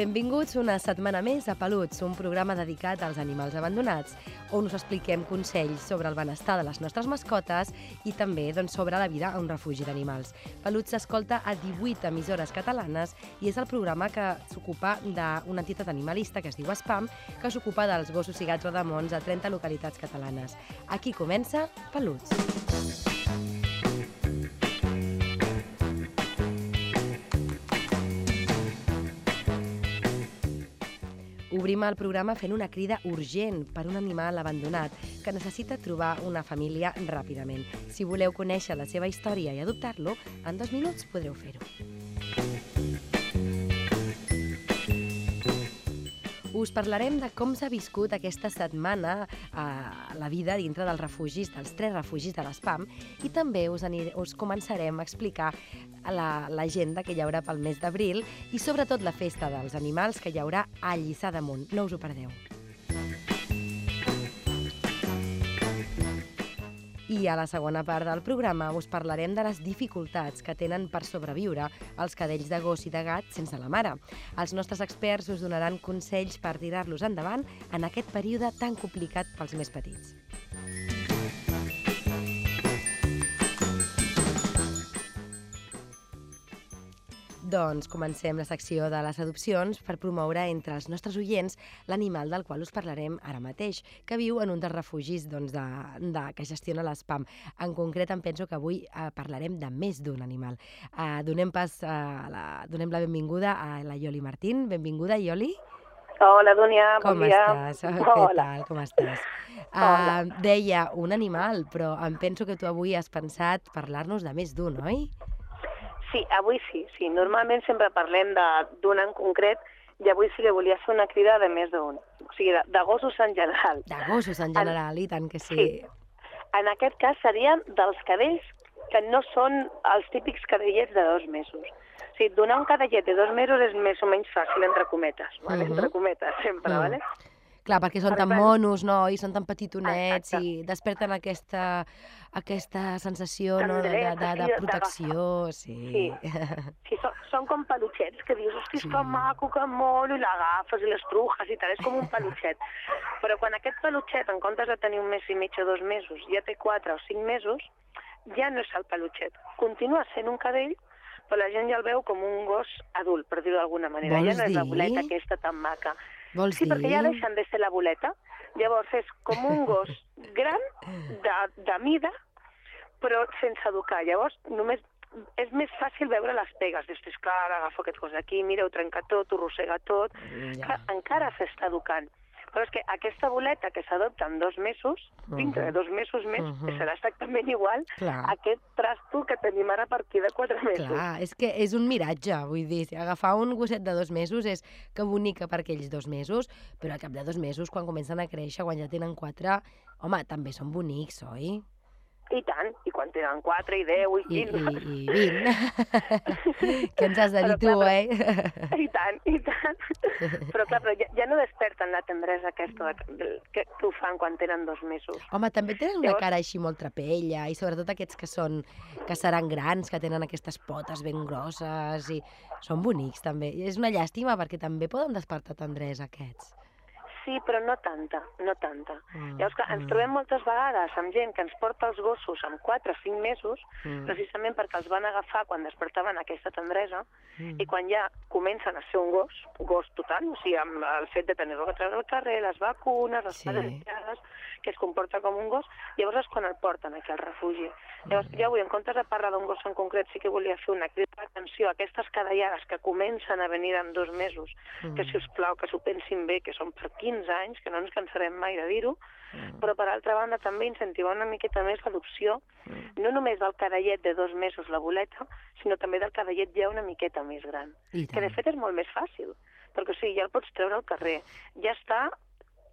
Benvinguts una setmana més a Peluts, un programa dedicat als animals abandonats, on us expliquem consells sobre el benestar de les nostres mascotes i també doncs, sobre la vida a un refugi d'animals. Peluts s'escolta a 18 emissores catalanes i és el programa que s'ocupa d'una entitat animalista que es diu SPAM, que s'ocupa dels gossos i gats rodamons a 30 localitats catalanes. Aquí comença Peluts. Obrim el programa fent una crida urgent per un animal abandonat que necessita trobar una família ràpidament. Si voleu conèixer la seva història i adoptar-lo, en dos minuts podreu fer-ho. Us parlarem de com s'ha viscut aquesta setmana a la vida dintre dels refugis, dels tres refugis de l'ESPAM, i també us, aniré, us començarem a explicar l'agenda la, que hi haurà pel mes d'abril i sobretot la festa dels animals que hi haurà a Lliçà d'Amunt. No us ho perdeu. I a la segona part del programa us parlarem de les dificultats que tenen per sobreviure els cadells de gos i de gat sense la mare. Els nostres experts us donaran consells per tirar-los endavant en aquest període tan complicat pels més petits. Doncs comencem la secció de les adopcions per promoure entre els nostres oients l'animal del qual us parlarem ara mateix, que viu en un dels refugis doncs, de, de, que gestiona l'ESPAM. En concret, em penso que avui eh, parlarem de més d'un animal. Eh, donem, pas, eh, la, donem la benvinguda a la Ioli Martín. Benvinguda, Ioli. Hola, Dúnia, bon Com dia. estàs? Què Hola. tal? Com estàs? Hola. Uh, deia, un animal, però em penso que tu avui has pensat parlar-nos de més d'un, oi? Sí, avui sí, sí. Normalment sempre parlem de- d'un en concret i avui sí que volia fer una crida de més d'un. O sigui, de, de gossos en general. De gossos en general, i tant que sí. Sí. En aquest cas serien dels cadells que no són els típics cadellets de dos mesos. O sigui, donar un cadellet de dos mesos és més o menys fàcil, entre cometes, vale? Mhm. entre cometes, sempre, Mm. vale? Clar, perquè són Per tan monos, no? I són tan petitonets Exacte. i desperten aquesta, aquesta sensació no? de, de, de, de protecció. Sí. Sí. Sí, són, són com peluixets, que dius, hosti, Sí. sí. que maco, que mono, i l'agafes i les trujes i tal, és com un peluixet. Però quan aquest peluixet, en comptes de tenir un mes i mig o dos mesos, ja té quatre o cinc mesos, ja no és el peluixet. Continua sent un cadell, però la gent ja el veu com un gos adult, per dir-ho d'alguna manera. Vols ja no és la dir? boleta aquesta tan maca. Vols Sí, dir? perquè ja deixen de ser la boleta. Llavors és com un gos gran, de, de mida, però sense educar. Llavors només és més fàcil veure les pegues. Dius, "És clar, agafa aquest cos d'aquí, mira, ho trenca tot, ho rossega tot. Ja. Clar, encara s'està educant. Però és que aquesta boleta que s'adopta en dos mesos, dintre de dos mesos més, Mhm. serà exactament igual Clar. a aquest trasto que tenim ara a partir de quatre mesos. Clar, és que és un miratge, vull dir, si agafar un gosset de dos mesos és que bonica per aquells dos mesos, però al cap de dos mesos, quan comencen a créixer, quan ja tenen quatre, home, també són bonics, oi? I tant, i quan tenen 4 i 10 i I, 15. i, i 20. Què ens has de dir Però, tu, clar, eh? I tant, i tant. Però clar, però ja, ja no desperten la tendresa aquesta que, que ho fan quan tenen dos mesos. Home, també tenen una Llavors- cara així molt trapella, i sobretot aquests que són que seran grans, que tenen aquestes potes ben grosses, i són bonics també. I és una llàstima perquè també poden despertar tendresa aquests. Sí, però no tanta, no tanta. Mm, Llavors, clar, ens mm, trobem moltes vegades amb gent que ens porta els gossos amb 4 o 5 mesos, mm, precisament perquè els van agafar quan despertaven aquesta tendresa, mm. i quan ja comencen a ser un gos, un gos total, o sigui, amb el fet de tenir-lo a treure al carrer, les vacunes, les Sí. sí. que es comporta com un gos, llavors és quan el porten aquí al refugi. Llavors, Mm. ja avui, en comptes de parlar d'un gos en concret, sí que volia fer una crida d'atenció a aquestes cadallades que comencen a venir en dos mesos, que, si us plau, que s'ho pensin bé, que són per 15 anys, que no ens cansarem mai de dir-ho, Mm. però per altra banda també incentivar una miqueta més l'adopció, no només del cadallet de dos mesos, la boleta, sinó també del cadallet ja una miqueta més gran. Que de fet és molt més fàcil, perquè o sigui, ja el pots treure al carrer, ja està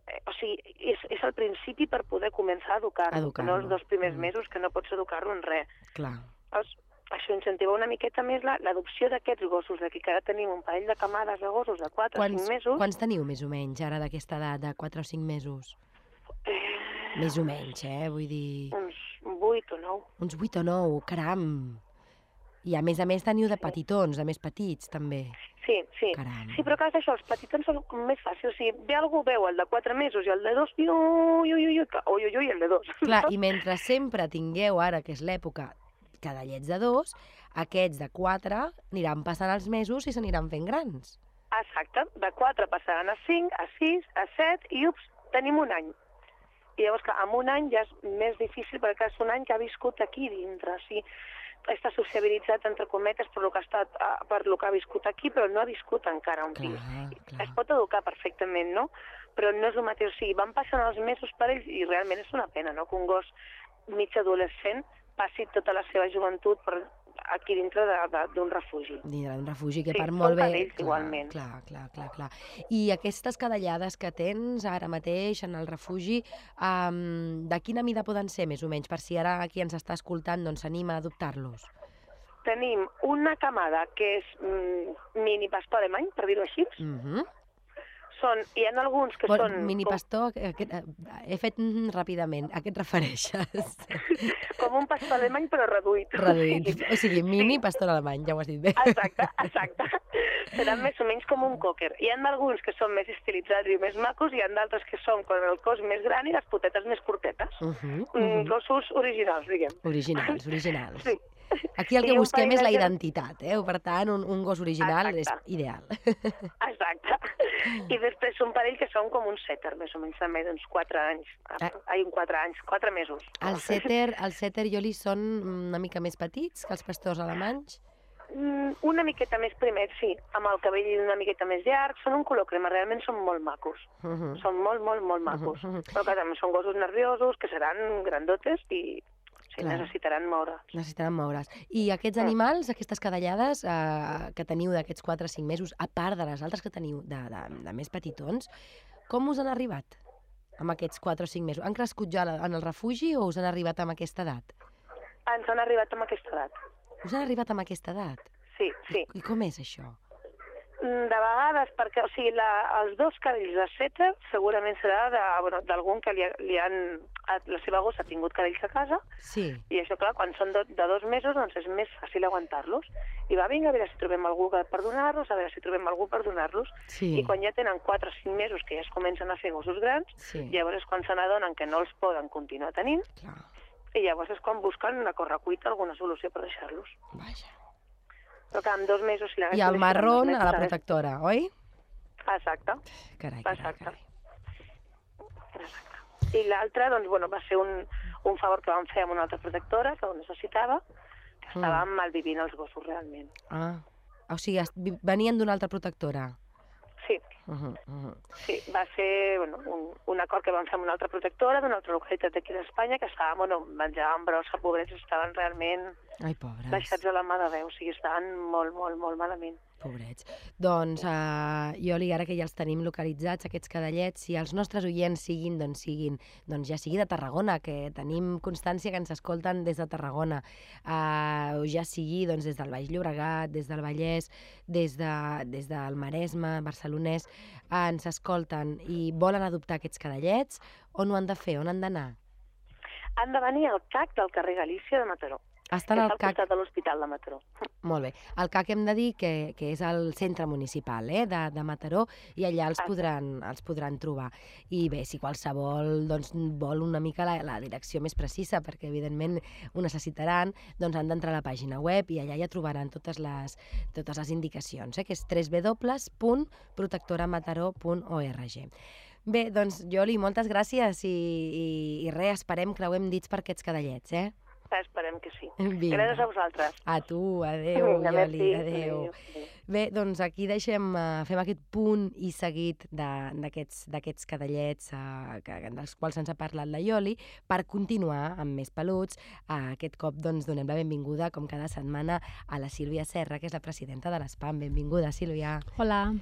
eh, o sigui, és, és el principi per poder començar a educar-lo, que no els dos primers Mm. mesos que no pots educar-lo en res. Clar. Llavors, això incentiva una miqueta més la- l'adopció d'aquests gossos d'aquí, que ara tenim un parell de camades de gossos de 4 o Quants, 5 mesos. quants teniu més o menys ara d'aquesta edat, de 4 o 5 mesos? Eh, Més o menys, eh? Vull dir, uns 8 o 9. uns 8 o 9, caram! I a més a més teniu de petitons, de més petits, també. Sí, sí. Caram. Sí, però a casa això, els petitons són més fàcils. O sigui, ve algú, veu el de 4 mesos i el de 2, i ui, ui, ui, ui, ui, ui, el de 2. Clar, i mentre sempre tingueu, ara que és l'època, cadallets de dos, aquests de 4 aniran passant els mesos i s'aniran fent grans. Exacte, de 4 passaran a 5, a 6, a 7 i ups, tenim un any. I llavors, clar, amb un any ja és més difícil perquè és un any que ha viscut aquí dintre. O sigui, està sociabilitzat, entre cometes, per lo que ha, estat, eh, per lo que ha viscut aquí, però no ha viscut encara un pis. Es pot educar perfectament, no? Però no és el mateix. O sigui, van passant els mesos per ells i realment és una pena, no?, que un gos mig adolescent passi tota la seva joventut per aquí dintre d'un refugi. Dintre d'un refugi que Sí, són molt bé... cadells, igualment. Clar, clar, clar, clar. I aquestes cadallades que tens ara mateix en el refugi, um, de quina mida poden ser, més o menys? Per si ara qui ens està escoltant doncs s'anima a adoptar-los. Tenim una camada que és mm, mini pastor alemany, per dir-ho així. Mm -hmm. Són, hi ha alguns que Bon, són mini com, pastor, aquest, eh, he fet mm, ràpidament. A què et refereixes? com un pastor alemany però reduït. Reduït. O sigui, mini pastor alemany, ja ho has dit bé. Exacte, exacte. Seran més o menys com un cocker. Hi ha alguns que són més estilitzats i més macos, i hi ha d'altres que són con el cos més gran i les potetes més curtetes. Uh -huh, uh -huh. Gossos originals, diguem. Originals, originals. Sí. Aquí el que un busquem és la de- identitat, eh? Per tant, un, un gos original Exacte. és ideal. Exacte. I després un parell que són com un setter, més o menys també d'uns 4 anys. Ah. Ai, un 4 anys, 4 mesos. El setter, el setter i oli són una mica més petits que els pastors alemanys? Mm, Una miqueta més primers, sí, amb el cabell una miqueta més llarg, són un color crema, realment són molt macos. Uh -huh. Són molt, molt, molt macos. Mhm. Però que també són gossos nerviosos, que seran grandotes i sí, Clar. necessitaran moure. Necessitaran moure's. I aquests animals, aquestes cadallades eh, que teniu d'aquests 4 o 5 mesos, a part de les altres que teniu de, de, de més petitons, com us han arribat amb aquests 4 o 5 mesos? Han crescut ja en el refugi o us han arribat amb aquesta edat? Ens han arribat amb aquesta edat. Us han arribat amb aquesta edat? Sí, sí. I com és això? Mm, De vegades, perquè, o sigui, la, els dos cadells de setter segurament serà de- bueno, d'algun que li, li han... La seva gossa ha tingut cadells a casa Sí. i això, clar, quan són de, de dos mesos, doncs és més fàcil aguantar-los. I va, vinga, a veure si trobem algú per donar-los, a veure si trobem algú per donar-los. Sí. I quan ja tenen 4 o 5 mesos, que ja es comencen a fer gossos grans, Sí, llavors és quan se n'adonen que no els poden continuar tenint clar. i llavors és quan busquen una correcuita, alguna solució per deixar-los. Vaja. Però que en dos mesos... Si I el marrón a la protectora, oi? Exacte. Carai, carai, Exacte. carai. I l'altre, doncs, bueno, va ser un, un favor que vam fer amb una altra protectora que ho necessitava, que Mm. malvivint els gossos realment. Ah, o sigui, venien d'una altra protectora. Sí, Uh -huh, uh -huh. sí, va ser bueno, un, un acord que vam fer amb una altra protectora d'una altra localitat d'aquí d'Espanya, que estàvem, bueno, menjaven brossa, pobrets, estaven realment Ai, pobres. deixats a la mà de Déu, o sigui, estaven molt, molt, molt malament. Pobrets. Doncs, uh, Ioli, ara que ja els tenim localitzats, aquests cadallets, si els nostres oients siguin, doncs siguin, doncs ja sigui de Tarragona, que tenim constància que ens escolten des de Tarragona, uh, o ja sigui doncs, des del Baix Llobregat, des del Vallès, des, de, des del Maresme, barcelonès, uh, ens escolten i volen adoptar aquests cadallets, on ho han de fer, on han d'anar? Han de venir al CAC del carrer Galícia de Mataró, Estan que al està al CAC costat de l'Hospital de Mataró. Molt bé. El CAC hem de dir que, que és el centre municipal eh, de, de Mataró i allà els podran, els podran trobar. I bé, si qualsevol doncs, vol una mica la, la direcció més precisa, perquè evidentment ho necessitaran, doncs han d'entrar a la pàgina web i allà ja trobaran totes les, totes les indicacions, eh, que és www.protectoramataró.org. Bé, doncs, Joli, moltes gràcies i, i, i res, esperem creuem dits per aquests cadallets, eh? Esperem que sí. Vinga. Gràcies a vosaltres. A tu, adeu, Vinga, Ioli, adeu. Adéu. Bé, doncs aquí deixem, uh, fem aquest punt i seguit de- d'aquests d'aquests cadallets uh, que, dels quals ens ha parlat la Ioli per continuar amb més peluts. Uh, aquest cop doncs, donem la benvinguda, com cada setmana, a la Sílvia Serra, que és la presidenta de l'ESPAM. Benvinguda, Sílvia. Hola.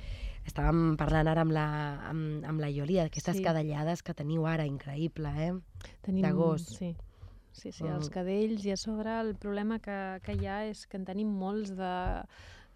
Estàvem parlant ara amb la, amb, amb la Ioli d'aquestes Sí. cadallades que teniu ara, increïble, eh? Tenim, De gos. Sí. Sí, sí, els cadells i a sobre el problema que, que hi ha és que en tenim molts de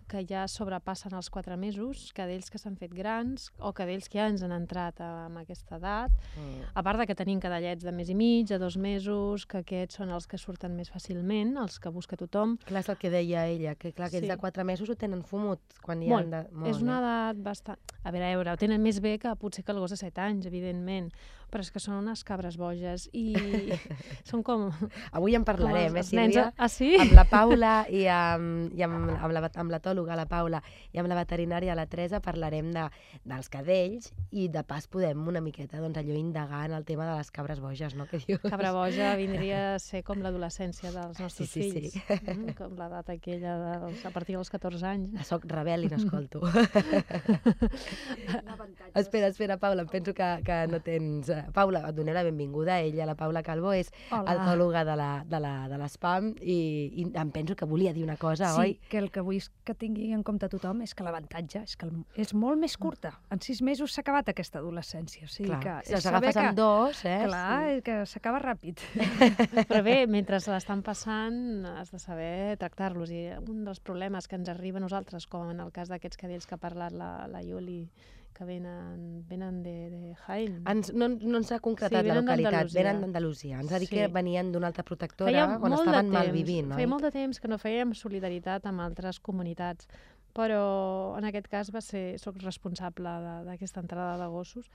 que ja sobrepassen els 4 mesos, cadells que s'han fet grans o cadells que ja ens han entrat amb aquesta edat, Mm. a part de que tenim cadellets de mes i mig, de dos mesos, que aquests són els que surten més fàcilment, els que busca tothom. Clar, és el que deia ella, que clar, aquests Sí. de 4 mesos ho tenen fumut quan hi Molt. han de... És una edat bastant... A veure, a veure, ho tenen més bé que potser que el gos de 7 anys, evidentment, però és que són unes cabres boges i són com... Avui en parlarem, eh, els nens- Sílvia? Ah, sí? amb la Paula i amb, i amb, amb la- amb l'etòloga, la Paula, i amb la veterinària, la Teresa, parlarem de, dels cadells i de pas podem una miqueta doncs, allò indagar en el tema de les cabres boges, no? Que dius? Cabra boja vindria a ser com l'adolescència dels nostres sí, sí. fills. Mm, com l'edat aquella dels, a partir dels 14 anys. Soc rebel i n'escolto. espera, espera, Paula, em penso que, que no tens... Paula, et donem la benvinguda. Ella, la Paula Calvo, és Hola. etòloga de la, de la, de l'espam i, i em penso que volia dir una cosa, sí, oi? que el que vull que tingui en compte tothom és que l'avantatge és que el- és molt més curta. En sis mesos s'ha acabat aquesta adolescència. O sigui Clar, que si saber agafes que, amb dos, eh? Clar, és que s'acaba ràpid. Però bé, mentre se l'estan passant, has de saber tractar-los. I un dels problemes que ens arriba a nosaltres, com en el cas d'aquests cadells que ha parlat la, la Ioli, que venen, venen de, de Jaén. Ens, no, no ens ha concretat Sí, la localitat, venen d'Andalusia. Ens ha dit Sí. que venien d'una altra protectora feia on molt estaven temps, malvivint, Feia oi? molt de temps que no fèiem solidaritat amb altres comunitats, però en aquest cas va ser, soc responsable de- d'aquesta entrada de gossos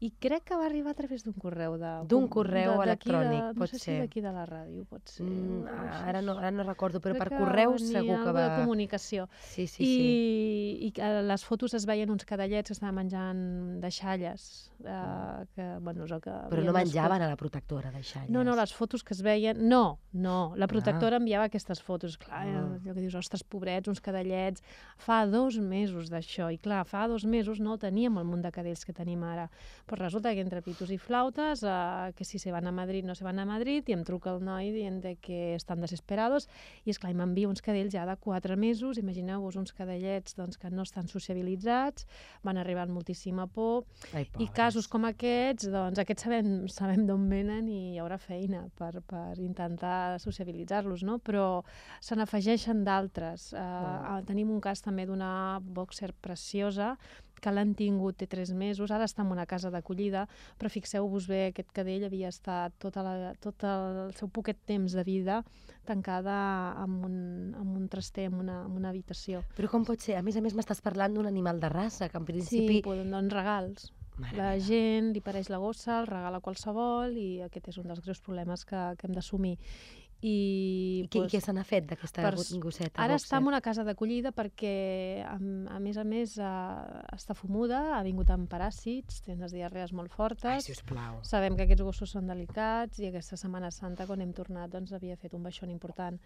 i crec que va arribar a través d'un correu de... D'un correu de- electrònic, de, pot no sé ser. si d'aquí de la ràdio, pot ser. Mm, ara, no, ara no recordo, però Crec per correu segur que va... de comunicació. Sí, sí, I, sí. i a les fotos es veien uns cadellets que estaven menjant deixalles, eh, que, bueno, és el que... Però no menjaven a la protectora d'aixalles. No, no, les fotos que es veien... No, no, la protectora enviava aquestes fotos. Clar, Ah. ah. allò que dius, ostres, pobrets, uns cadellets... Fa dos mesos d'això, i clar, fa dos mesos no teníem el munt de cadells que tenim ara. Però resulta que entre pitos i flautes, eh, que si se van a Madrid, no se van a Madrid, i em truca el noi dient de que estan desesperados, i és clar, i m'envia uns cadells ja de quatre mesos, imagineu-vos uns cadellets doncs, que no estan sociabilitzats, van arribar amb moltíssima por, Ai, i casos com aquests, doncs aquests sabem, sabem d'on venen i hi haurà feina per, per intentar sociabilitzar-los, no? Però se n'afegeixen d'altres. Oh. Tenim un cas també d'una boxer preciosa que l'han tingut té tres mesos, ara està en una casa d'acollida, però fixeu-vos bé, aquest cadell havia estat tota la, tot el seu poquet temps de vida tancada amb un, amb un traster, en una, en una habitació. Però com pot ser? A més a més m'estàs parlant d'un animal de raça, que en Sí, principi... poden, doncs regals. Mare La meva. gent li pareix la gossa, el regala qualsevol i aquest és un dels greus problemes que, que hem d'assumir. I, I, què, doncs, què se n'ha fet d'aquesta gosseta? Ara boxer? està en una casa d'acollida perquè, a, a més a més, uh, està fumuda, ha vingut amb paràsits, té unes diarrees molt Ai, fortes. sisplau. Sabem que aquests gossos són delicats i aquesta Setmana Santa, quan hem tornat, doncs havia fet un baixón important.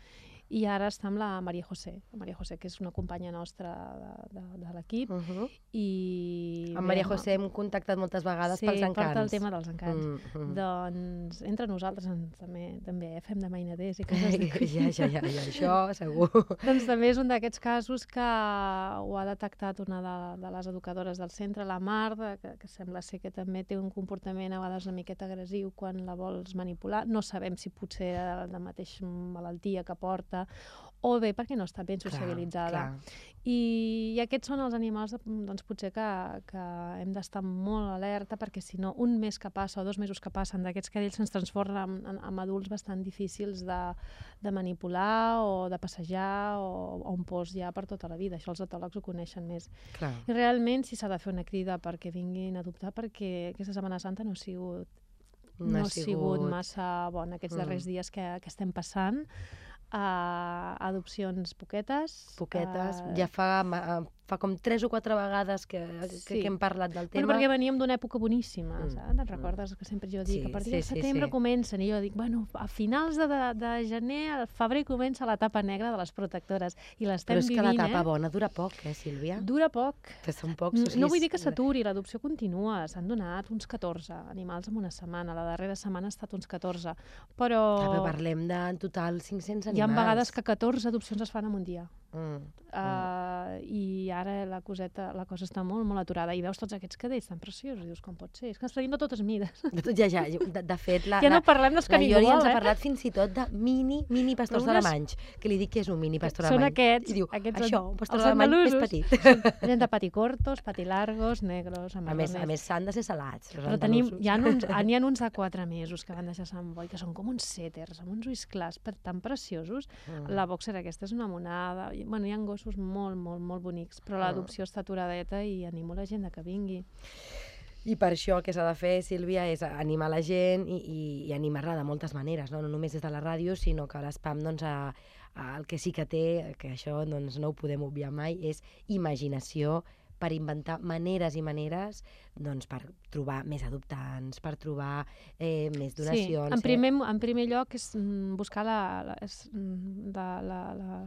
I ara està amb la Maria José, la Maria José, que és una companya nostra de, de, de l'equip. Uh -huh. I Amb Maria José hem contactat moltes vegades sí, pels encants. porta el tema dels encants. Mm, mm. Doncs entre nosaltres ens, també, també fem de mainaders i coses ja, d'aquí. ja, ja, ja, això segur. doncs també és un d'aquests casos que ho ha detectat una de, de les educadores del centre, la Marta, que, que sembla ser que també té un comportament a vegades una miqueta agressiu quan la vols manipular. No sabem si potser era la mateixa malaltia que porta o bé perquè no està ben sociabilitzada. Clar, I, I aquests són els animals doncs, potser que, que hem d'estar molt alerta perquè si no un mes que passa o dos mesos que passen d'aquests cadells se'ns transformen en, en, en adults bastant difícils de, de manipular o de passejar o, o un post ja per tota la vida. Això els etòlegs ho coneixen més. clar. I realment si s'ha de fer una crida perquè vinguin a adoptar perquè aquesta Setmana Santa no ha sigut no, ha sigut massa bona aquests Mm. darrers dies que, que estem passant. Uh, adopcions poquetes. Poquetes. eh, Ja fa, fa com tres o quatre vegades que, que, Sí. que hem parlat del tema. Bueno, perquè veníem d'una època boníssima, Mm, saps? Te'n recordes que sempre jo dic Sí, que a partir sí, de sí, setembre sí. comencen, i jo dic, bueno, a finals de, de, de gener, al febrer comença l'etapa negra de les protectores, i l'estem Però és que vivint, l'etapa eh? bona dura poc, eh, Sílvia? Dura poc. Que són pocs. No, o sigui, no vull dir que s'aturi, l'adopció continua. S'han donat uns 14 animals en una setmana. La darrera setmana ha estat uns 14. Però Ah, però parlem de, en total, 500 hi ha animals. vegades que 14 adopcions es fan en un dia. Mm. Uh, I ara la coseta, la cosa està molt, molt aturada. I veus tots aquests cadells tan preciosos. I dius, com pot ser? És que ens tenim de totes mides. Ja, ja, de, de fet, la, ja no la, parlem dels la Iori vol, ens ha eh? parlat fins i tot de mini, mini pastors unes- alemanys, que li dic que és un mini pastor Són alemany. aquests, I diu, aquests això, un pastor alemany més petit. Gent de paticortos, patilargos, negros, A més, a més s'han de ser salats, Però tenim, hi ha, uns, n'hi ha uns de 4 mesos que van deixar Sant Boi, que són com uns setters, amb uns ulls clars tan preciosos. Mm. La boxer aquesta és una monada. I, bueno, hi ha gossos molt, molt, molt bonics, però Ah. l'adopció està aturadeta i animo la gent a que vingui. I per això el que s'ha de fer, Sílvia, és animar la gent i, i, i animar-la de moltes maneres, no? no només des de la ràdio, sinó que l'espam, doncs, a, a, el que sí que té, que això doncs, no ho podem obviar mai, és imaginació per inventar maneres i maneres doncs, per trobar més adoptants, per trobar eh, més donacions. Sí, en primer, en primer lloc és mm, buscar la, la, és, mm, la, la, la,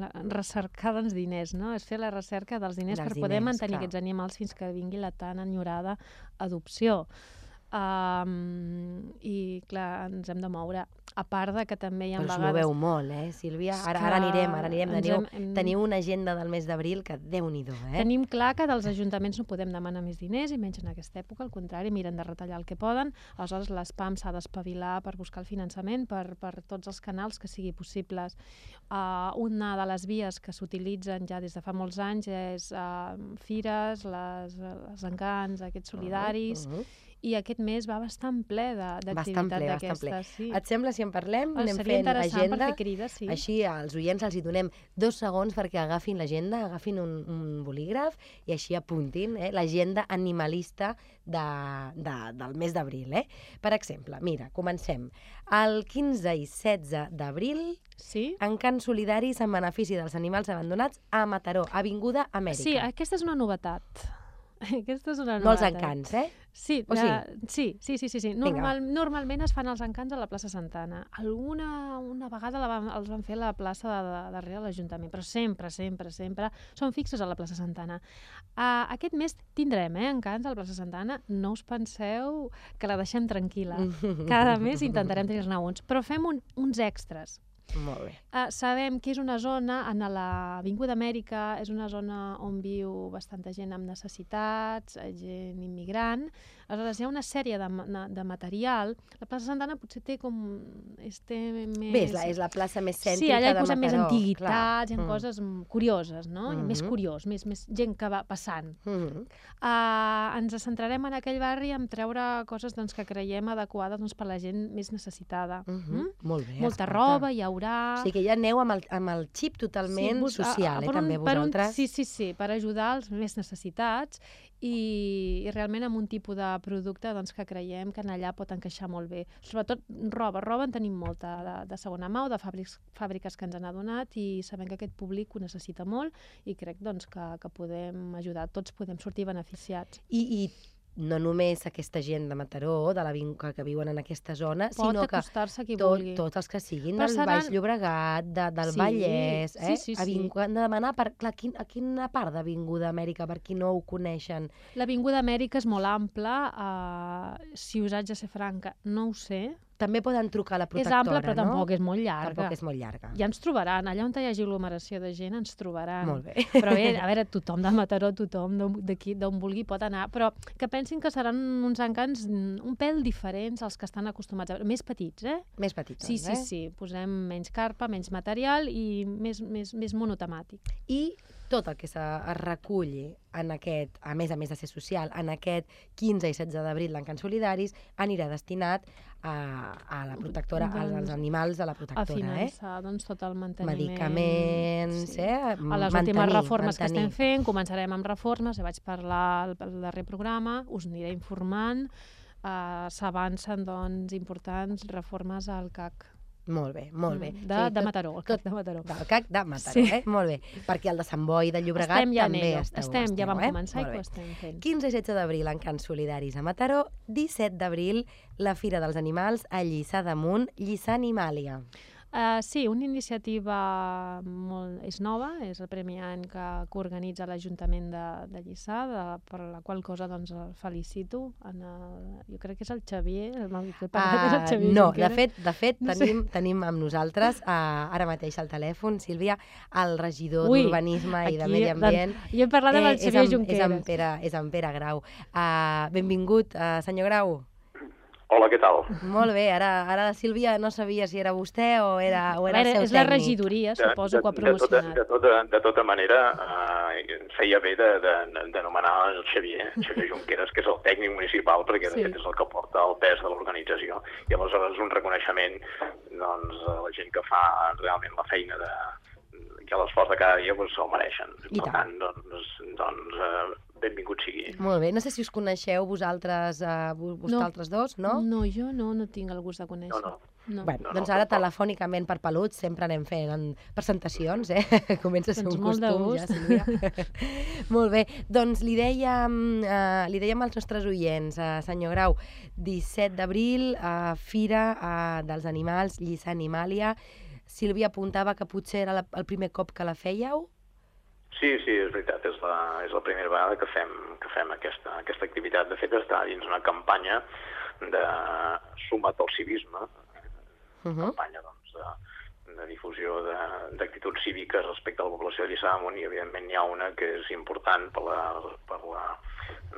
la recercar dels diners, no? És fer la recerca dels diners Dels per poder diners, mantenir clar. aquests animals fins que vingui la tan enyorada adopció. Um, I, clar, ens hem de moure. A part de que també hi ha Però us vegades... moveu molt, eh, Sílvia? Ara, ara anirem, ara anirem. Teniu, hem- teniu una agenda del mes d'abril que déu-n'hi-do, eh? Tenim clar que dels ajuntaments no podem demanar més diners, i menys en aquesta època, al contrari, miren de retallar el que poden. Aleshores, l'ESPAM s'ha d'espavilar per buscar el finançament per, per tots els canals que sigui possibles. Uh, una de les vies que s'utilitzen ja des de fa molts anys és uh, fires, les, les encants, aquests solidaris, Uh -huh. I aquest mes va bastant ple d'activitat d'aquestes. Sí. Et sembla si en parlem? Ah, Anem Seria fent interessant agenda. crides, sí. Així als oients els hi donem dos segons perquè agafin l'agenda, agafin un, un bolígraf i així apuntin eh, l'agenda animalista de, de, del mes d'abril. Eh? Per exemple, mira, comencem. El 15 i 16 d'abril, Sí? encants solidaris en benefici dels animals abandonats a Mataró, Avinguda Amèrica. Sí, aquesta és una novetat. Aquesta és una no els novetat. encants, eh? Sí, O sí? sí, sí, sí, sí, sí. Vinga, Normal, normalment es fan els encants a la plaça Santana. Alguna una vegada la van, els van fer a la plaça de, de, darrere de l'Ajuntament, però sempre, sempre, sempre són fixos a la plaça Santana. Uh, aquest mes tindrem eh, encants a la plaça Santana. No us penseu que la deixem tranquil·la. Cada mes intentarem tenir-ne uns, però fem un, uns extras. Molt bé. Uh, sabem que és una zona, en l'Avinguda Amèrica, és una zona on viu bastanta gent amb necessitats, eh, gent immigrant. Aleshores, hi ha una sèrie de, ma- de material. La plaça Santana potser té com... És, té més... Bé, és la, és la plaça més cèntrica Sí, allà hi de posen més Mataró, antiguitats, hi ha. Mm. coses mm, curioses, no? Mm Més Mhm. curiós, més, més gent que va passant. Mhm. Uh, ens centrarem en aquell barri en treure coses doncs, que creiem adequades doncs, per la gent més necessitada. Mhm. Mm? Molt bé. Molta escolta. roba hi haurà... O sigui que ja aneu amb el, amb el xip totalment bus- a- social, a- eh, per un- també per un- vosaltres. sí, sí, sí, per ajudar els més necessitats i, i realment amb un tipus de producte doncs, que creiem que en allà pot encaixar molt bé. Sobretot roba, roba en tenim molta de, de segona mà o de fàbrics, fàbriques que ens han adonat i sabem que aquest públic ho necessita molt i crec doncs, que, que podem ajudar, tots podem sortir beneficiats. I, I no només aquesta gent de Mataró, de la que, que viuen en aquesta zona, Pot sinó que qui tot, vulgui. tots els que siguin Però del Baix Llobregat, de, del Sí, Vallès, eh? sí, sí, sí. Han de demanar per, clar, quin, a quina part d'Avinguda Amèrica, per qui no ho coneixen. L'Avinguda Amèrica és molt ampla, uh, si us haig de ser franca, no ho sé. També poden trucar a la És protectora, ampla, però no? tampoc és molt llarga. Tampoc és molt llarga. Ja ens trobaran, allà on hi hagi aglomeració de gent ens trobaran. Molt bé. Però bé, a veure, tothom de Mataró, tothom d'aquí, d'on vulgui pot anar, però que pensin que seran uns encants un pèl diferents als que estan acostumats a veure, més petits, eh? Més petites, Sí, sí, eh? sí, posem menys carpa, menys material i més, més, més monotemàtic. I tot el que se es reculli en aquest, a més a més de ser social, en aquest 15 i 16 d'abril d'Encants Solidaris, anirà destinat a, a la protectora, als, als Doncs, animals de la A protectora, eh? finançar doncs, tot el manteniment. Medicaments, sí. eh? A les Mantenir, últimes reformes que mantenir. estem fent, començarem amb reformes, ja vaig parlar al, al darrer programa, us aniré informant, uh, s'avancen doncs, importants reformes al CAC. Molt bé, molt bé. Mm, De, de Mataró, el CAC de Mataró. Del CAC de Mataró, Sí. eh? Molt bé. Perquè el de Sant Boi de Llobregat estem ja també esteu, estem, esteu, ja vam eh? començar i ho estem fent. 15 i 16 d'abril en Cants Solidaris a Mataró, 17 d'abril la Fira dels Animals a Lliçà d'Amunt, Lliçà Animàlia. Uh, sí, una iniciativa molt, és nova, és el primer any que, que organitza l'Ajuntament de, de Lliçà, de, per la qual cosa doncs, el felicito. En el, jo crec que és el Xavier, el, el, Uh, el Xavier no, de fet, de fet No sé. tenim, tenim amb nosaltres, uh, ara mateix al telèfon, Sílvia, el regidor d'Urbanisme i de Medi Ambient. Doncs, jo he parlat amb el és, Xavier és, en Junqueras. Pere, és en Pere Grau. Uh, benvingut, uh, senyor Grau. Hola, què tal? Molt bé, ara, ara la Sílvia no sabia si era vostè o era, o era el veure, seu és la tècnic. regidoria, suposo, que ho ha de, tota, promocionat. de, tota, de tota manera, eh, feia bé de- de- d'anomenar el Xavier, Xavier Junqueras, que és el tècnic municipal, perquè de Sí. fet és el que porta el pes de l'organització. I aleshores un reconeixement doncs, a la gent que fa realment la feina de, que l'esforç de cada dia doncs, se'l mereixen. I per tant. tant, doncs, doncs eh, benvingut sigui. Molt bé, no sé si us coneixeu vosaltres, uh, vosaltres dos, no? No, jo no, no tinc el gust de conèixer. No, no. no. Bueno, No, no, doncs ara telefònicament per peluts sempre anem fent en presentacions, eh? Comença a ser Doncs un molt costum ja. Sílvia. molt bé, doncs li dèiem, uh, li dèiem als nostres oients, uh, senyor Grau, 17 d'abril, uh, Fira uh, dels Animals, Lliçà Animàlia. Sílvia apuntava que potser era la, el primer cop que la fèieu. Sí, sí, és veritat, és la, és la primera vegada que fem, que fem aquesta, aquesta activitat. De fet, està dins una campanya de sumat al civisme, Uh -huh. campanya doncs, de, de difusió de- d'actituds cíviques respecte a la població de Lliçà i evidentment n'hi ha una que és important per la, per la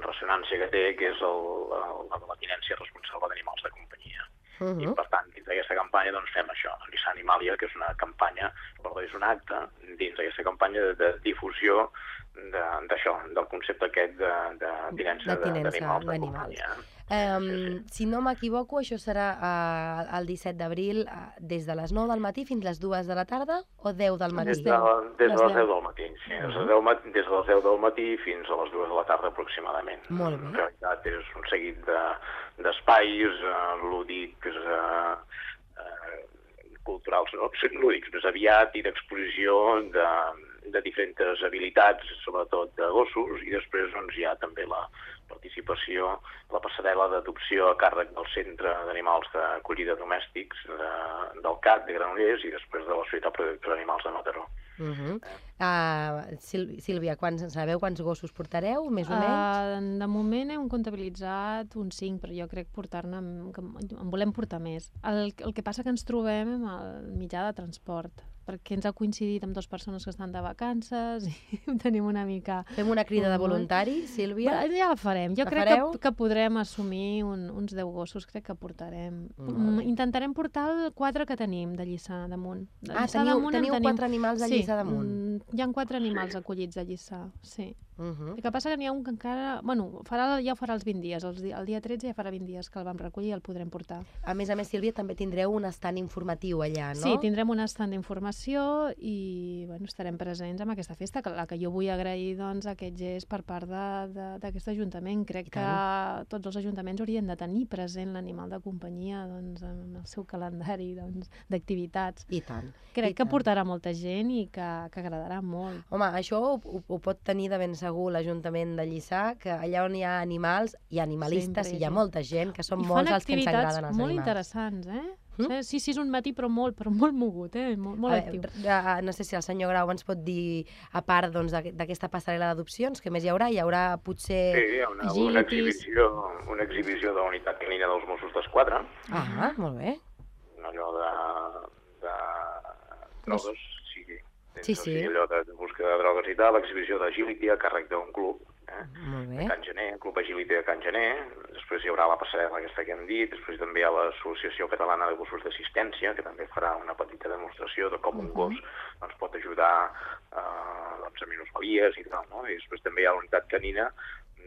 ressonància que té, que és el, el, la de la tinència responsable d'animals de companyia. Uh I -huh. per tant, dins d'aquesta campanya doncs, fem això, Lliçà Animàlia, que és una campanya, perdó, és un acte dins d'aquesta campanya de, de difusió de- d'això, del concepte aquest de, de tinença De d'animals de, d'animals. companyia. Um, si no m'equivoco, això serà uh, el 17 d'abril uh, des de les 9 del matí fins les 2 de la tarda o 10 del matí? Des de, des de Les les 10 deu. del matí, sí. Des de, 10, mat- des de les 10 del matí fins a les 2 de la tarda aproximadament. Molt bé. En realitat és un seguit de- d'espais de, eh, lúdics, eh, eh, culturals, no lúdics, més aviat, i d'exposició de, de diferents habilitats, sobretot de gossos, i després doncs, hi ha també la participació, la passarel·la d'adopció a càrrec del Centre d'Animals d'Acollida Domèstics de, del CAT de Granollers i després de la Societat Protectora d'Animals de Mataró. Uh -huh. uh, Sil Sílvia, quants, sabeu quants gossos portareu, més o menys? Uh, de moment hem comptabilitzat uns 5, però jo crec portar-ne, que en volem portar més. El, el que passa que ens trobem amb el mitjà de transport, perquè ens ha coincidit amb dues persones que estan de vacances i tenim una mica... Fem una crida de molt. voluntaris, Sílvia? Ja, ja la farem. Jo La crec fareu? que, que podrem assumir un, uns 10 gossos, crec que portarem. Mm, bé. Intentarem portar el 4 que tenim de Lliçà damunt. De Ah, teniu, d'Amunt en teniu tenim... quatre animals de sí, Lliçà damunt. mm, hi ha quatre animals acollits a Lliçà, sí. Uh -huh. El que passa que n'hi ha un que encara... Bueno, farà, ja ho farà els 20 dies. Els, el dia 13 ja farà 20 dies que el vam recollir i el podrem portar. A més a més, Sílvia, també tindreu un estant informatiu allà, no? Sí, tindrem un estant d'informació i bueno, estarem presents en aquesta festa, que la que jo vull agrair doncs, aquest gest per part d'aquest Ajuntament. Crec que tots els ajuntaments haurien de tenir present l'animal de companyia doncs, en el seu calendari doncs, d'activitats. I tant. Crec i que tant. portarà molta gent i que, que agradarà molt. Home, això ho, ho pot tenir de ben segur l'Ajuntament de Lliçà, que allà on hi ha animals, hi ha animalistes Sempre i hi ha molta gent, que són I molts els que ens agraden els molt animals. interessants, eh? Mm? Sí, sí, és un matí, però molt, però molt mogut, eh? Molt, molt actiu. veure, no sé si el senyor Grau ens pot dir, a part doncs, d'aqu- d'aquesta passarel·la d'adopcions, que més hi haurà? Hi haurà potser... Sí, hi ha una, una exhibició, una exhibició de la unitat canina dels Mossos d'Esquadra, Ah, molt bé. allò de, de drogues, sí, Sí, o sigui, allò de, de búsqueda de drogues i tal, l'exhibició d'Agility a càrrec d'un club, eh? Molt de bé. Can Gener, Club Agility de Can Gener, després hi haurà la passarel·la aquesta que hem dit, després també hi ha l'Associació Catalana de Gossos d'Assistència, que també farà una petita demostració de com un gos doncs, pot ajudar eh, doncs, a minusvalies i tal, no? I després també hi ha la unitat canina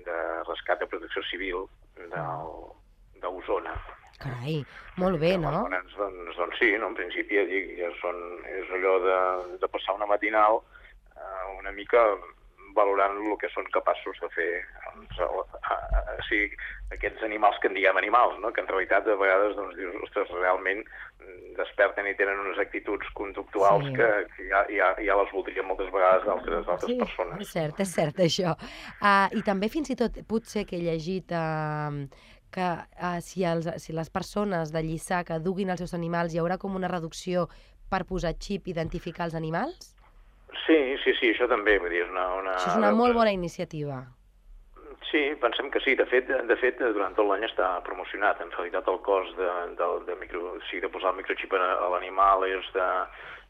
de rescat de protecció civil d'Osona. Carai, molt bé, no? Aleshores, doncs, doncs sí, no? en principi ja dic, ja són, és allò de, de passar una matinal eh, una mica valorant el que són capaços de fer doncs, el, a, a, a, sí, aquests animals que en diguem animals, no? que en realitat a vegades doncs, dius, ostres, realment mm, desperten i tenen unes actituds conductuals Sí. que, que ja, ja, ja les voldrien moltes vegades d'altres altres Sí, persones. és cert, és cert això. Uh, I també fins i tot potser que he llegit uh, que uh, si, els, si les persones de Lliçà que duguin els seus animals hi haurà com una reducció per posar xip i identificar els animals? Sí, sí, sí, això també, vull dir, és una... una Això és una molt bona iniciativa. Sí, pensem que sí. De fet, de fet durant tot l'any està promocionat. En realitat, el cost de, de, de, micro, o sigui, de posar el microxip a, a l'animal és de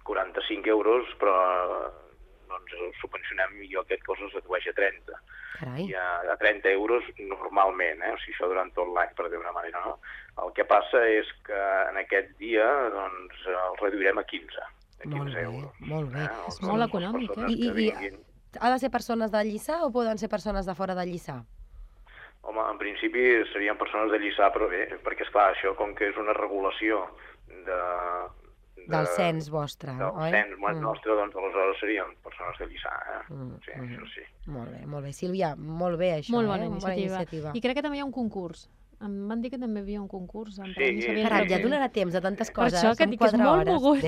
45 euros, però doncs, el subvencionem i aquest cost es redueix a 30. Carai. I a, a 30 euros normalment, eh? o sigui, això durant tot l'any, per dir-ho manera. No? El que passa és que en aquest dia doncs, el reduirem a 15. A 15 Molt bé, euros. molt bé. Els- És molt econòmic, eh? i- i- vinguin. Ha de ser persones de Lliçà o poden ser persones de fora de Lliçà? Home, en principi serien persones de Lliçà, però bé, perquè és clar, això com que és una regulació de... de Del cens vostre, del oi? cens Mm. nostre, doncs aleshores serien persones de Lliçà, eh? Mm, Sí, mm. això sí. Molt bé, molt bé. Sílvia, molt bé això, Molt bona, eh? iniciativa. iniciativa. I crec que també hi ha un concurs. Em van dir que també hi havia un concurs. Em Sí, havien Caram, ja donarà temps de tantes Per coses. això que dic que és molt mogut.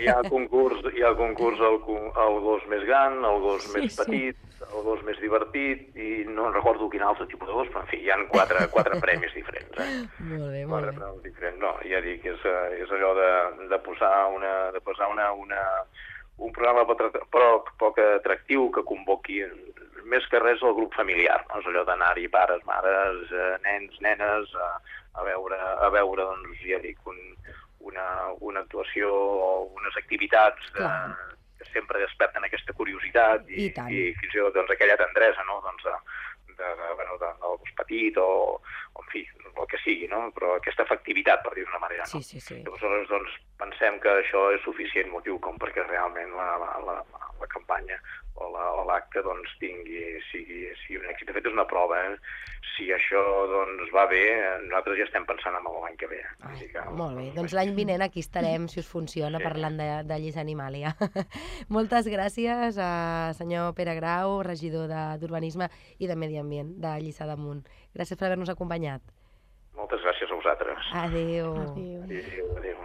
Hi ha concurs, hi ha concurs el, cu- el gos més gran, el gos Sí, més sí. El gos més divertit, i no recordo quin altre tipus de gos, però en fi, hi ha quatre, quatre premis diferents, eh? Molt bé, Quatre molt bé. premis diferents. No, ja dic, és, eh, és allò de, de posar una, de posar una, una, un programa poc, poc atractiu que convoqui més que res el grup familiar, no? és allò d'anar-hi pares, mares, eh, nens, nenes, a, a veure, a veure doncs, ja dic, un, una, una actuació o unes activitats de, Clar. Que sempre desperten aquesta curiositat i, I tant. i fins i tot doncs, aquella tendresa no? doncs, de, de, de, bueno, de, del gos petit o, o, en fi, el que sigui, no? però aquesta efectivitat, per dir d'una manera. Sí, No? sí, sí. Llavors, doncs, pensem que això és suficient motiu com perquè realment la, la, la, la campanya o la- o l'acte doncs, tingui, sigui, sigui una prova. Eh? Si això doncs, va bé, eh, nosaltres ja estem pensant en l'any que ve. Vull Ai, dir que- molt bé, doncs l'any vinent aquí estarem, si us funciona, Sí. parlant de, de Llis Animàlia. Moltes gràcies a senyor Pere Grau, regidor de- d'Urbanisme i de Medi Ambient de Lliçà d'Amunt. Gràcies per haver-nos acompanyat. Moltes gràcies a vosaltres. Adéu. Adéu, adéu, adéu.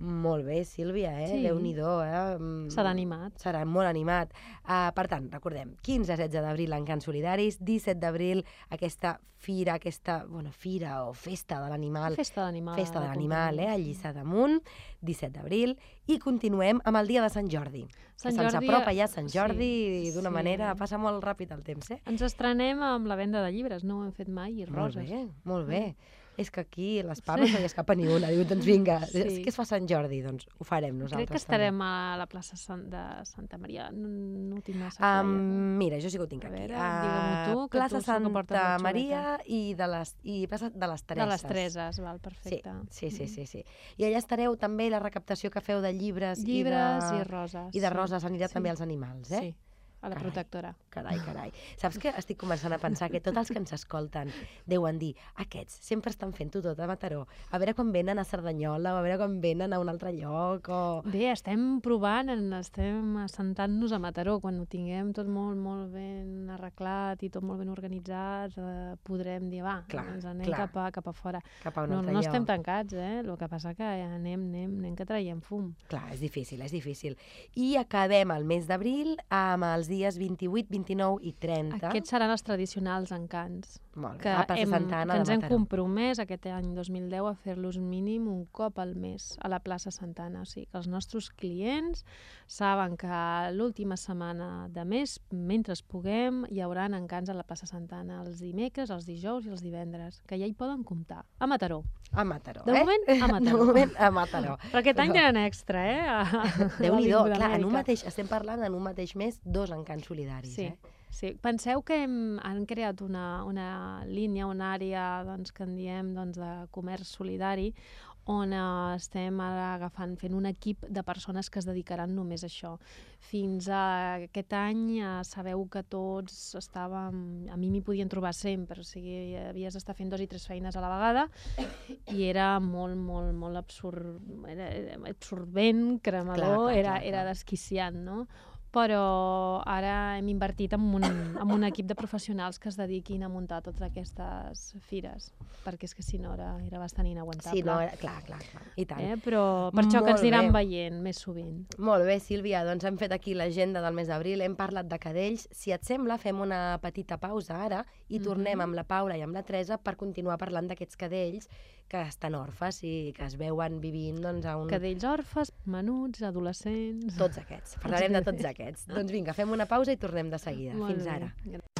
Molt bé, Sílvia, eh? Sí. Déu-n'hi-do, eh? Mm, Serà animat. Serà molt animat. Uh, per tant, recordem, 15 a 16 d'abril en Cants Solidaris, 17 d'abril aquesta fira, aquesta, bueno, fira o festa de l'animal, Festa d'animal. festa de la l'animal, eh, a. Lliçà d'Amunt, 17 d'abril, i continuem amb el dia de Sant Jordi. Sant que se'ns Jordi, apropa ja Sant sí, Jordi i d'una sí. manera passa molt ràpid el temps, eh? Ens estrenem amb la venda de llibres, no ho hem fet mai, i Molt roses. bé, molt bé. És que aquí les PAM no li escapa ni una. Diu, doncs vinga, Sí. és que es fa Sant Jordi, doncs ho farem nosaltres Crec que estarem a la plaça Sant de Santa Maria. No, no tinc massa clar. Um, mira, jo sí que ho tinc A aquí. veure, digue-m'ho tu, que plaça tu sí que Santa la Maria i, de les, i plaça de les. Tereses. De les Treses, val, Sí, perfecte. sí, sí, sí, sí. I allà estareu també la recaptació que feu de llibres, Llibres i i, de, roses. i de sí. roses anirà Sí. també als animals, eh? Sí, a la Carai. protectora. Carai, carai. Saps que estic començant a pensar que tots els que ens escolten deuen dir aquests sempre estan fent-ho tot a Mataró. A veure quan venen a Cerdanyola o a veure quan venen a un altre lloc o... Bé, estem provant, estem assentant-nos a Mataró. Quan ho tinguem tot molt, molt ben arreglat i tot molt ben organitzat, eh, podrem dir, va, Clar, ens anem clar. cap a, cap a fora. cap a un No, altre no lloc. estem tancats, eh? El que passa que anem, anem, anem que traiem fum. Clar, és difícil, és difícil. I acabem el mes d'abril amb els dies 28, 29 i 30. Aquests seran els tradicionals encants. Molt bé, que, hem, Santa Anna que ens hem compromès aquest any 2010 a fer-los mínim un cop al mes a la plaça Santana. O sigui, que els nostres clients saben que l'última setmana de mes, mentre es puguem, hi haurà encants a la plaça Santana els dimecres, els dijous i els divendres, que ja hi poden comptar. A Mataró. A Mataró, De eh? moment, a De Mataró. moment, a Mataró. Però aquest any tenen extra, eh? A, Déu-n'hi-do, clar, en un mateix, estem parlant en un mateix mes dos encants solidaris, Sí, eh? sí. Penseu que hem, han creat una, una línia, una àrea doncs, que en diem doncs, de comerç solidari on eh, estem ara agafant, fent un equip de persones que es dedicaran només a això. Fins a aquest any eh, sabeu que tots estàvem... A mi m'hi podien trobar sempre, o sigui, havies d'estar fent dos i tres feines a la vegada i era molt, molt, molt absurd, era, era absorbent, cremador, Clar, clar, era, clar, era clar. desquiciant, no? Però ara hem invertit en un, en un equip de professionals que es dediquin a muntar totes aquestes fires, perquè és que si no era, era bastant inaguantable. Sí, no, era- clar, clar, clar. I tant. Eh? Però per això que ens Molt aniran bé. veient més sovint. Molt bé, Sílvia, doncs hem fet aquí l'agenda del mes d'abril, hem parlat de cadells. Si et sembla, fem una petita pausa ara i Mhm. tornem amb la Paula i amb la Teresa per continuar parlant d'aquests cadells que estan orfes i que es veuen vivint doncs, a un... Cadells orfes, menuts, adolescents... Tots aquests. Parlarem de tots aquests. doncs vinga, fem una pausa i tornem de seguida. Molt Fins bé. ara.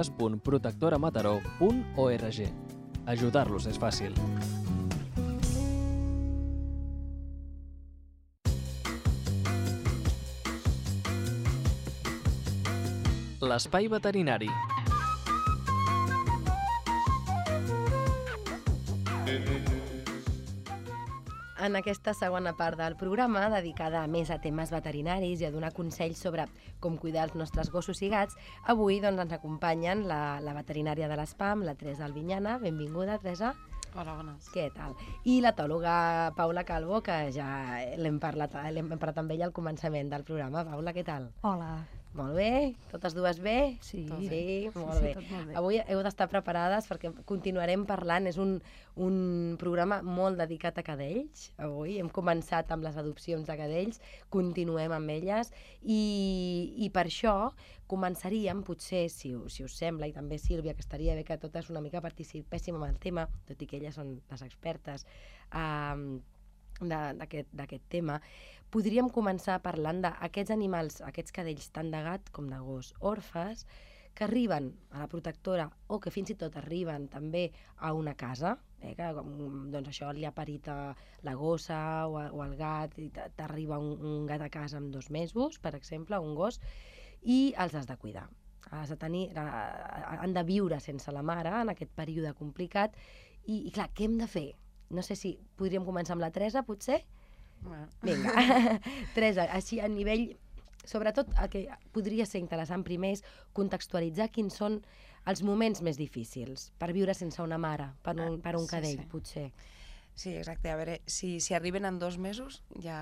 www.protectoramataró.org Ajudar-los és fàcil. L'espai veterinari. En aquesta segona part del programa, dedicada més a temes veterinaris i a donar consells sobre com cuidar els nostres gossos i gats, avui doncs, ens acompanyen la, la veterinària de l'ESPAM, la Teresa Albinyana. Benvinguda, Teresa. Hola, bones. Què tal? I l'etòloga Paula Calvo, que ja l'hem parlat, l'hem parlat amb ella al començament del programa. Paula, què tal? Hola. Molt bé? Totes dues bé? Sí. Sí, Sí, molt sí, bé. tot molt bé. Avui heu d'estar preparades perquè continuarem parlant. És un, un programa molt dedicat a cadells. Avui hem començat amb les adopcions de cadells, continuem amb elles i, i per això començaríem, potser, si, si us sembla, i també Sílvia, que estaria bé que totes una mica participéssim en el tema, tot i que elles són les expertes d'aquest d'aquest tema, podríem començar parlant d'aquests animals, aquests cadells tant de gat com de gos, orfes, que arriben a la protectora o que fins i tot arriben també a una casa, eh, que doncs això li ha parit a la gossa o, a, o el gat, i t'arriba un, un gat a casa amb dos mesos, per exemple, un gos, i els has de cuidar. Has de tenir, eh, han de viure sense la mare en aquest període complicat i, i clar, què hem de fer? No sé si podríem començar amb la Teresa, potser? Bueno, Vinga, Teresa, així a nivell... Sobretot el que podria ser interessant primer és contextualitzar quins són els moments més difícils per viure sense una mare, per un, per un Sí, cadell, sí. potser. sí, exacte. A veure, si, si arriben en dos mesos, ja,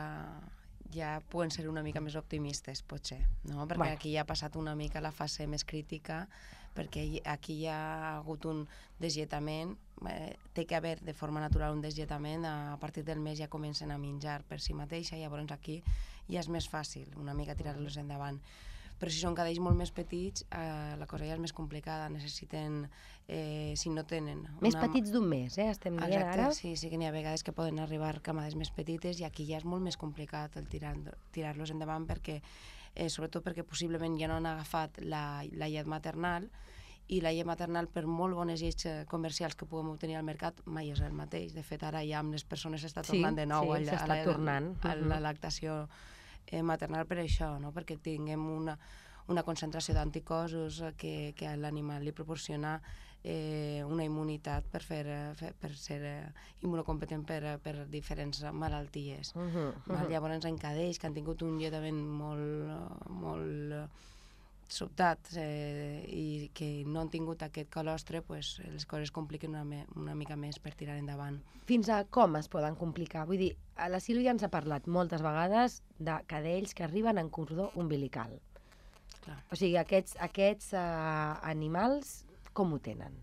ja poden ser una mica més optimistes, potser, no? Perquè Bueno. aquí ja ha passat una mica la fase més crítica, perquè hi- aquí ja ha hagut un deslletament, eh, té que haver de forma natural un deslletament, a partir del mes ja comencen a menjar per si mateixa, llavors aquí ja és més fàcil una mica tirar-los endavant. Però si són cadells molt més petits, eh, la cosa ja és més complicada, necessiten, eh, si no tenen... Més una- petits d'un mes, eh? Estem dient Exacte, ara. sí, sí que n'hi ha vegades que poden arribar camades més petites i aquí ja és molt més complicat el tirar- tirar-los endavant perquè, eh, sobretot perquè possiblement ja no han agafat la, la llet maternal i la llet maternal, per molt bones lleis eh, comercials que puguem obtenir al mercat, mai és el mateix. De fet, ara ja amb les persones s'està Sí, tornant de nou sí, a, la- s'està a la, tornant. a Mhm. la lactació eh, maternal per això, no? perquè tinguem una, una concentració d'anticossos eh, que, que l'animal li proporciona eh, una immunitat per, fer, eh, per ser eh, immunocompetent per, eh, per diferents malalties. Uh -huh, Val? Llavors, en cadells que han tingut un lletament molt, eh, molt eh, sobtat eh, i que no han tingut aquest calostre, pues, les coses es compliquen una, me, una mica més per tirar endavant. Fins a com es poden complicar? Vull dir, a la Sílvia ens ha parlat moltes vegades de cadells que arriben en cordó umbilical. Clar. O sigui, aquests, aquests uh, animals, com ho tenen?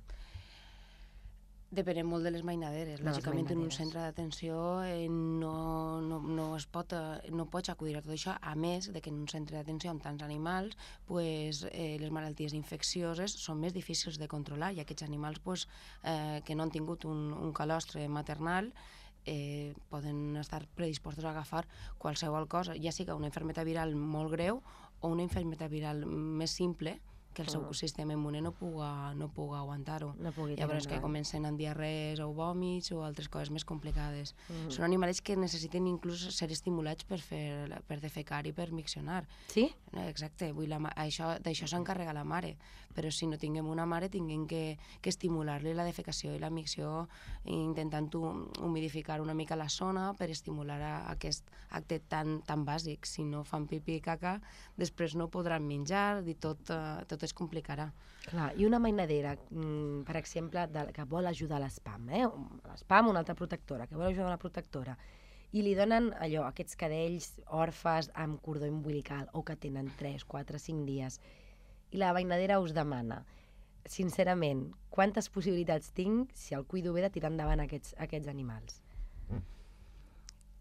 Depenem molt de les mainaderes. De les Lògicament, en un mainaderes. centre d'atenció eh, no, no, no, es pot, eh, no pots acudir a tot això, a més de que en un centre d'atenció amb tants animals pues, eh, les malalties infeccioses són més difícils de controlar i aquests animals pues, eh, que no han tingut un, un calostre maternal eh, poden estar predispostos a agafar qualsevol cosa, ja siga una infermeta viral molt greu o una infermeta viral més simple, que el seu Ah. sistema immune no puga, no puga aguantar-ho. No Llavors que comencen amb diarrees o vòmits o altres coses més complicades. Mhm. Són animals que necessiten inclús ser estimulats per, fer, per defecar i per miccionar. Sí? Exacte, vull la, això d'això s'encarrega la mare, però si no tinguem una mare tinguem que, que estimular-li la defecació i la micció intentant hu- humidificar una mica la zona per estimular a, aquest acte tan, tan bàsic. Si no fan pipí i caca, després no podran menjar i tot, eh, es complicarà. Clar, i una mainadera, mm, per exemple, de, que vol ajudar l'espam, eh? l'espam, una altra protectora, que vol ajudar una protectora, i li donen allò, aquests cadells orfes amb cordó umbilical o que tenen 3, 4, 5 dies, i la mainadera us demana, sincerament, quantes possibilitats tinc si el cuido bé de tirar endavant aquests, aquests animals?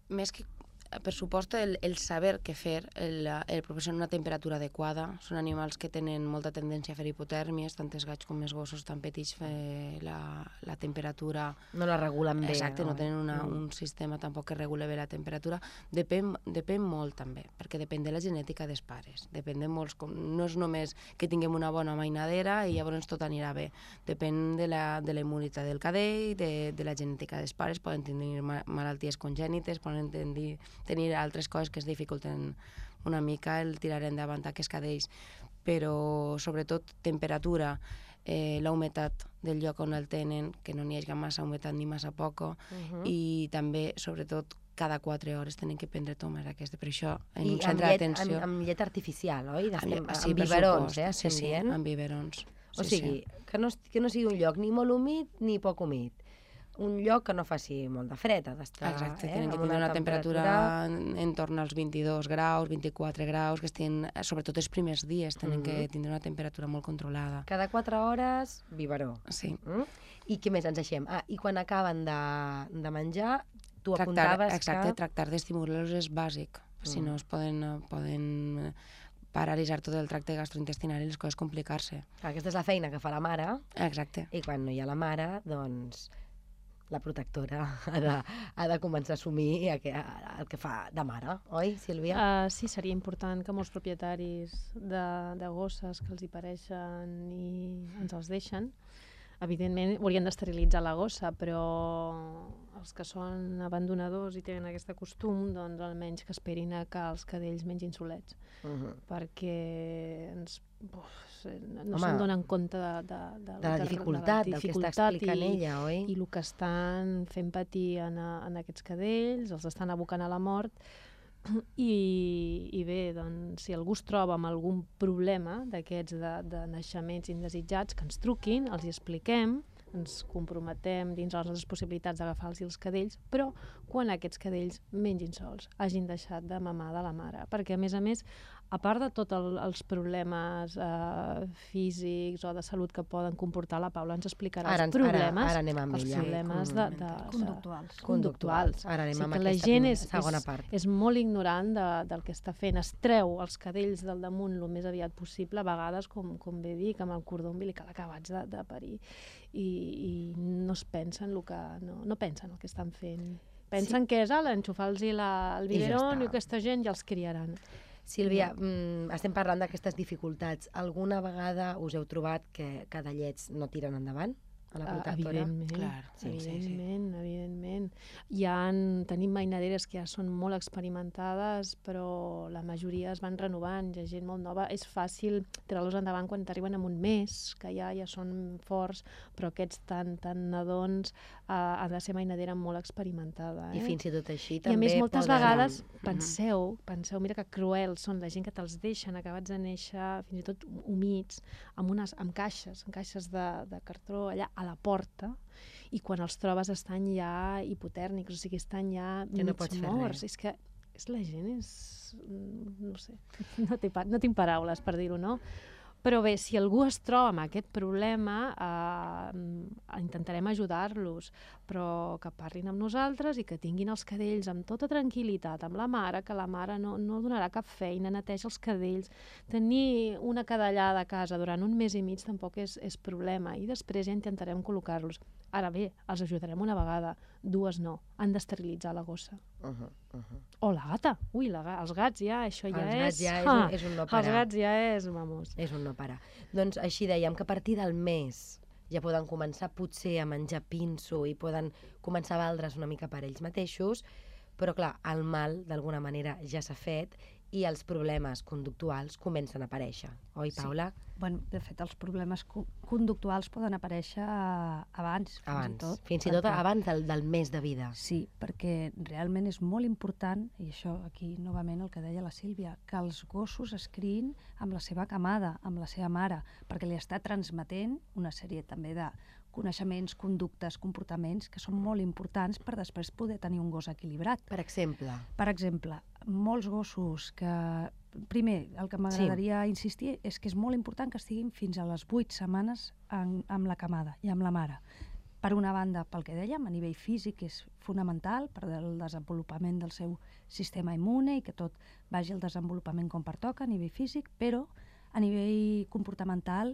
més que per supost, el, el saber què fer, el, el proporcionar una temperatura adequada. Són animals que tenen molta tendència a fer hipotèrmies, tant els gats com els gossos tan petits, fer la, la temperatura... No la regulen bé. Exacte, no oi? tenen una, Mm. un sistema tampoc que regule bé la temperatura. Depèn, depèn molt també, perquè depèn de la genètica dels pares. Depèn de molts... com- No és només que tinguem una bona mainadera i llavors tot anirà bé. Depèn de la, de la immunitat del cadell, de, de la genètica dels pares, poden tenir ma malalties congènites, poden tenir, tenir altres coses que es dificulten una mica el tirar endavant aquests cadells, però sobretot temperatura, eh, la humitat del lloc on el tenen, que no n'hi hagi massa humitat ni massa poca, Mhm. i també, sobretot, cada 4 hores tenen que prendre tomes aquesta. Per això, en I un amb centre d'atenció... amb, amb llet artificial, oi? amb, Estem, sí, amb biberons, supost. eh? Sí, sí, amb biberons. O Sí, sigui, que, no, que no sigui un lloc ni molt humit ni poc humit. Un lloc que no faci molt de fred, ha d'estar... Exacte, eh? tenen que tindre una temperatura en, en torn als 22 graus, 24 graus, que estiguin, sobretot els primers dies, tenen que Mhm. tindre una temperatura molt controlada. Cada 4 hores, biberó. Sí. Mm? I què més ens deixem? Ah, i quan acaben de, de menjar, tu Tractar, apuntaves exacte, que... tractar d'estimular-los és bàsic. Si Mm. no, es poden, eh, poden eh, paralitzar tot el tracte gastrointestinal i les coses complicar-se. Aquesta és la feina que fa la mare, Exacte. i quan no hi ha la mare, doncs la protectora ha de, ha de començar a assumir el que, el que fa de mare, oi, Sílvia? Uh, sí, seria important que molts propietaris de, de gosses que els hi pareixen i ens els deixen, evidentment haurien d'esterilitzar la gossa, però els que són abandonadors i tenen aquest costum, doncs almenys que esperin a que els cadells mengin solets, Uh -huh. perquè ens, uf, no Home, se'n donen compte de, de, de, De la dificultat, del que està explicant i, ella, oi? i el que estan fent patir en, a, en aquests cadells, els estan abocant a la mort, i, i bé, doncs, si algú es troba amb algun problema d'aquests de, de naixements indesitjats, que ens truquin, els hi expliquem, ens comprometem dins les nostres possibilitats d'agafar-los els cadells, però quan aquests cadells mengin sols, hagin deixat de mamar de la mare. Perquè, a més a més, a part de tots el, els problemes eh, físics o de salut que poden comportar, la Paula ens explicarà Ara, els ens- ara, problemes, ara anem amb els ella. problemes de, de, de, Conductuals. Conductuals. Ara anem o sigui amb que la aquesta gent és, segona és, part. és molt ignorant de, del que està fent. Es treu els cadells del damunt el més aviat possible, a vegades, com, com bé dic, amb el cordó umbilical acabats de, de parir. I, I no es pensen el que... No, no pensen el que estan fent. Pensen sí. que és ala, enxufar-los el I ja biberon i, aquesta gent ja els criaran. Sílvia, mm, estem parlant d'aquestes dificultats. Alguna vegada us heu trobat que cadallets no tiren endavant a la Ah, protectora? Evidentment, Clar, sí, sí, sí. evidentment, evidentment. Hi ha, tenim mainaderes que ja són molt experimentades, però la majoria es van renovant, hi ha gent molt nova. És fàcil treure-los endavant quan t'arriben en un mes, que ja ja són forts, però aquests tan, tan nadons eh, ha de ser mainadera molt experimentada. Eh? I fins i tot així I també a més, moltes poden... vegades, penseu, penseu, mira que cruels són la gent que te'ls deixen acabats de néixer, fins i tot humits, amb, unes, amb caixes, amb caixes de, de cartró allà a la porta, i quan els trobes estan ja hipotèrnics, o sigui, estan ja Que no pots morts. És que és la gent és... no sé, no, té, no tinc paraules per dir-ho, no? Però bé, si algú es troba amb aquest problema, eh, intentarem ajudar-los, però que parlin amb nosaltres i que tinguin els cadells amb tota tranquil·litat, amb la mare, que la mare no, no donarà cap feina, neteja els cadells. Tenir una cadellada a casa durant un mes i mig tampoc és, és problema i després ja intentarem col·locar-los. Ara bé, els ajudarem una vegada, dues no. Han d'esterilitzar la gossa. Uh -huh, uh -huh. O la gata. Ui, la, ga- els gats ja, això ja Els és... gats ja és Ah, un- és un no Els parar. gats ja és, vamos. És un no parar. Doncs així dèiem que a partir del mes ja poden començar potser a menjar pinso i poden començar a valdre's una mica per ells mateixos, però clar, el mal d'alguna manera ja s'ha fet i els problemes conductuals comencen a aparèixer. Oi, Sí. Paula? Bueno, de fet, els problemes co- conductuals poden aparèixer abans, Abans. fins i tot. Fins i tot perquè- abans del, del mes de vida. Sí, perquè realment és molt important, i això aquí novament el que deia la Sílvia, que els gossos es criïn amb la seva camada, amb la seva mare, perquè li està transmetent una sèrie també de coneixements, conductes, comportaments que són molt importants per després poder tenir un gos equilibrat. Per exemple, Per exemple, molts gossos que... Primer, el que m'agradaria sí. insistir és que és molt important que estiguin fins a les 8 setmanes en, amb la camada i amb la mare. Per una banda, pel que dèiem, a nivell físic és fonamental per el desenvolupament del seu sistema immune i que tot vagi al desenvolupament com pertoca a nivell físic, però a nivell comportamental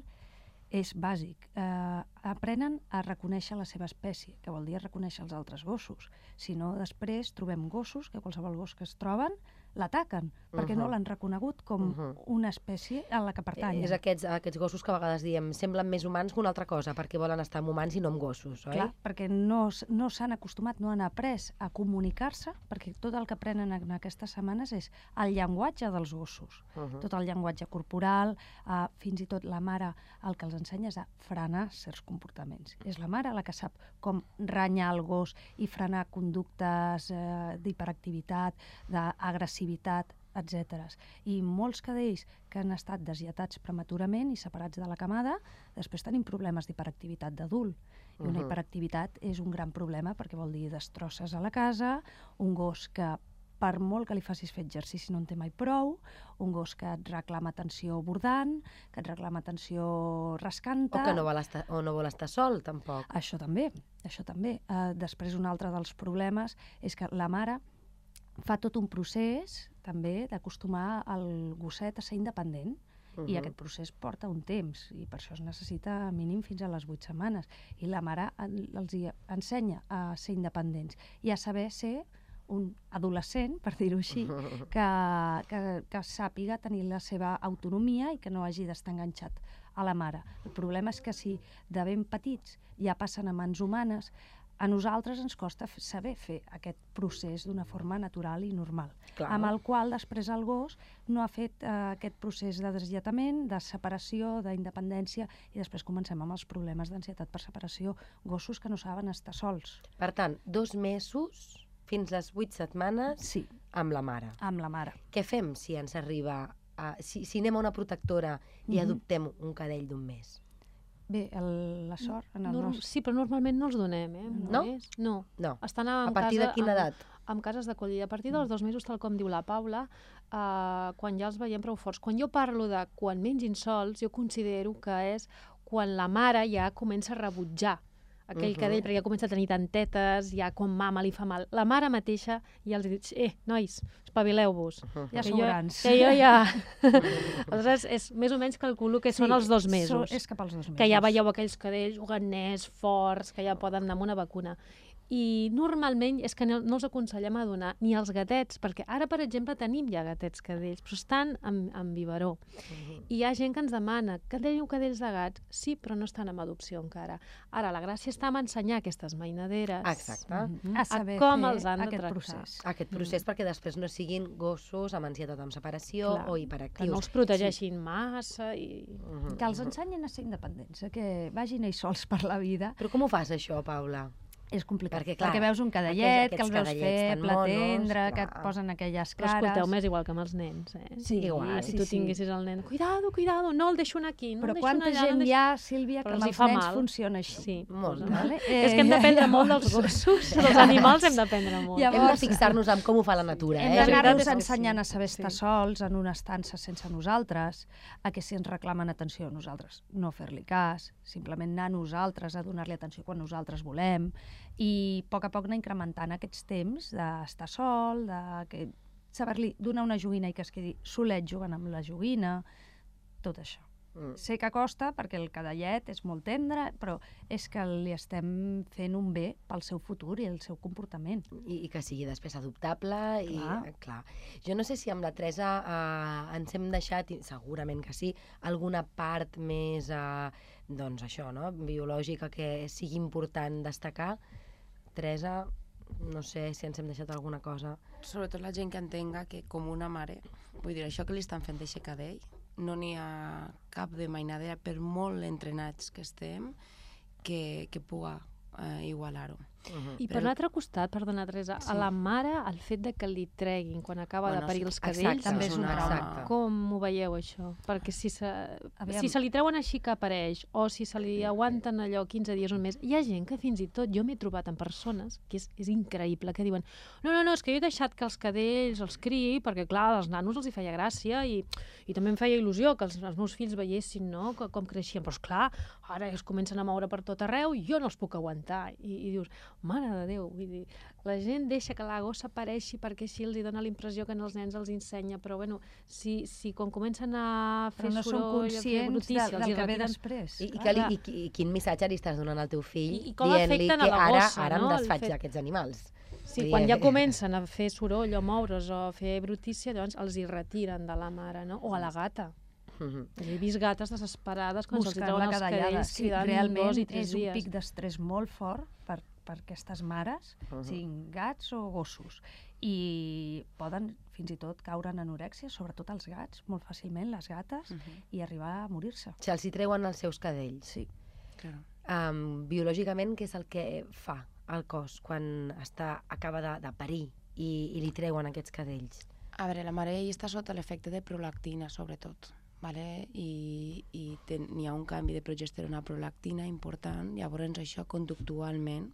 és bàsic. Eh, aprenen a reconèixer la seva espècie, que vol dir reconèixer els altres gossos. Si no, després trobem gossos que qualsevol gos que es troben l'ataquen, perquè no Mhm. l'han reconegut com Mhm. una espècie a la que pertanyen. és aquests, aquests gossos que a vegades diem semblen més humans que una altra cosa, perquè volen estar amb humans i no amb gossos, oi? Clar, perquè no, no s'han acostumat, no han après a comunicar-se, perquè tot el que aprenen en aquestes setmanes és el llenguatge dels gossos. Uh -huh. Tot el llenguatge corporal, eh, fins i tot la mare el que els ensenya és a frenar certs comportaments. És la mare la que sap com renyar el gos i frenar conductes eh, d'hiperactivitat, d'agressivitat, etc. I molts cadells que han estat deslletats prematurament i separats de la camada, després tenim problemes d'hiperactivitat d'adult. I una hiperactivitat és un gran problema perquè vol dir destrosses a la casa, un gos que per molt que li facis fer exercici no en té mai prou, un gos que et reclama atenció bordant, que et reclama atenció rascant-te... O que no vol estar, o no vol estar sol, tampoc. Això també, això també. Uh, després, un altre dels problemes és que la mare fa tot un procés, també, d'acostumar el gosset a ser independent. Uh I aquest procés porta un temps, i per això es necessita mínim fins a les 8 setmanes. I la mare els ensenya a ser independents i a saber ser un adolescent, per dir-ho així, que, que, que sàpiga tenir la seva autonomia i que no hagi d'estar enganxat a la mare. El problema és que si de ben petits ja passen a mans humanes, a nosaltres ens costa saber fer aquest procés d'una forma natural i normal, Clar. amb el qual després el gos no ha fet eh, aquest procés de deslletament, de separació, d'independència, i després comencem amb els problemes d'ansietat per separació, gossos que no saben estar sols. Per tant, dos mesos fins les vuit setmanes Sí, amb la mare. amb la mare. Què fem si ens arriba... A, si, si anem a una protectora i Mhm. adoptem un cadell d'un mes? Bé, el, la sort en el Norm... nostre... Sí, però normalment no els donem, eh? No? No. No. Estan A partir casa, de quina amb, edat? amb cases d'acollida. A partir dels dos mesos, tal com diu la Paula, eh, quan ja els veiem prou forts. Quan jo parlo de quan mengin sols, jo considero que és quan la mare ja comença a rebutjar aquell Mhm. cadell, perquè ja comença a tenir tantetes, ja quan mama li fa mal. La mare mateixa ja els diu, eh, nois, espavileu-vos. Ja Que sou jo- grans. Que jo ja... Aleshores, és més o menys calculo que són els dos mesos. So, és cap als dos mesos. que ja veieu aquells cadells ganers, forts, que ja poden anar amb una vacuna. I normalment és que no, no els aconsellem a donar ni als gatets, perquè ara, per exemple, tenim ja gatets cadells, però estan en, en biberó. I hi ha gent que ens demana, que teniu cadells de gats? Sí, però no estan en adopció encara. Ara, la gràcia està en ensenyar aquestes mainaderes. Exacte. Mhm. a saber com fer els han de aquest tractar. procés. Aquest procés perquè després no siguin gossos amb ansietat amb separació Clar, o Que hiperactius. no els protegeixin sí. massa i... Mhm, Que els mhm. ensenyin a ser independents, a que vagin ells sols per la vida. Però com ho fas, això, Paula? És complicat, Perquè, clar, perquè veus un cadellet, aquests- que el veus aquests cadellets tan feble, monos, tendre, que et posen aquelles Però cares... escolteu, m'és igual que amb els nens, eh? Sí, Igual. Si sí, tu sí. tinguessis el nen, cuidado, cuidado, no el deixo aquí, no Però el quanta allà, no gent hi ha, Sílvia, que Però amb els hi els fa nens mal. funciona així. Sí, Molta. Vale? És que hem Eh, d'aprendre molt dels gossos, dels animals hem d'aprendre molt. Llavors- Hem de fixar-nos en com ho fa la natura, Hem eh? d'anar- d'anar-nos ensenyant sí. a saber estar Sí. sols en una estança sense nosaltres, a que si ens reclamen atenció a nosaltres, no fer-li cas, simplement anar nosaltres a donar-li atenció quan nosaltres volem, i a poc a poc anar incrementant aquests temps d'estar sol, de que saber-li donar una joguina i que es quedi solet jugant amb la joguina, tot això. Mm. Sé que costa perquè el cadallet és molt tendre, però és que li estem fent un bé pel seu futur i el seu comportament. I, i que sigui després adoptable i Clar. eh, clar. Jo no sé si amb la Teresa eh, ens hem deixat, i segurament que sí, alguna part més eh, doncs això, no? biològica que sigui important destacar. Teresa, no sé si ens hem deixat alguna cosa. Sobretot la gent que entenga que com una mare, vull dir, això que li estan fent d'eixe cadell, no n'hi ha cap de mainadera, per molt entrenats que estem, que, que puga eh, igualar-ho. Uh -huh. I per Però- l'altre costat, perdona Teresa, Sí. a la mare el fet de que li treguin quan acaba Bueno, de parir els exacte, cadells, també és un una- trauma. Exacte. com ho veieu això? Perquè si se, Aviam. si se li treuen així que apareix o si se li aguanten allò 15 dies, un mes, hi ha gent que fins i tot jo m'he trobat en persones, que és, és increïble, que diuen no, no, no, és que jo he deixat que els cadells els criï perquè, clar, als nanos els hi feia gràcia i, i també em feia il·lusió que els, els meus fills veiessin no, com, com creixien. Però, és clar, ara es comencen a moure per tot arreu i jo no els puc aguantar. I, i dius, mare de Déu, vull dir, la gent deixa que la gossa apareixi perquè així els hi dona la impressió que els nens els ensenya, però bueno, si, si quan comencen a fer Però no són soroll, a fer conscients brutícia, de, els hi del que ve després. I, i, que li, i, i quin missatge li estàs donant al teu fill I- i com dient-li afecten que a la ara, gossa, ara no? em desfaig fet- d'aquests animals? Sí, quan ja comencen a fer soroll o moure's o a fer brutícia, llavors els hi retiren de la mare, no? O a la gata. Mhm. He vist gates desesperades quan se'ls treuen els cadells Sí, realment dos i tres és un dies. pic d'estrès molt fort per, per aquestes mares, Uh -huh. siguin gats o gossos. I poden fins i tot caure en anorèxia, sobretot els gats, molt fàcilment, les gates, Uh -huh. i arribar a morir-se. Se'ls hi treuen els seus cadells. Sí. Claro. Um, biològicament, què és el que fa el cos quan està, acaba de, de parir i, i li treuen aquests cadells? A veure, la mare està sota l'efecte de prolactina, sobretot. Vale? I, i ten, n'hi ha un canvi de progesterona a prolactina important, llavors això conductualment,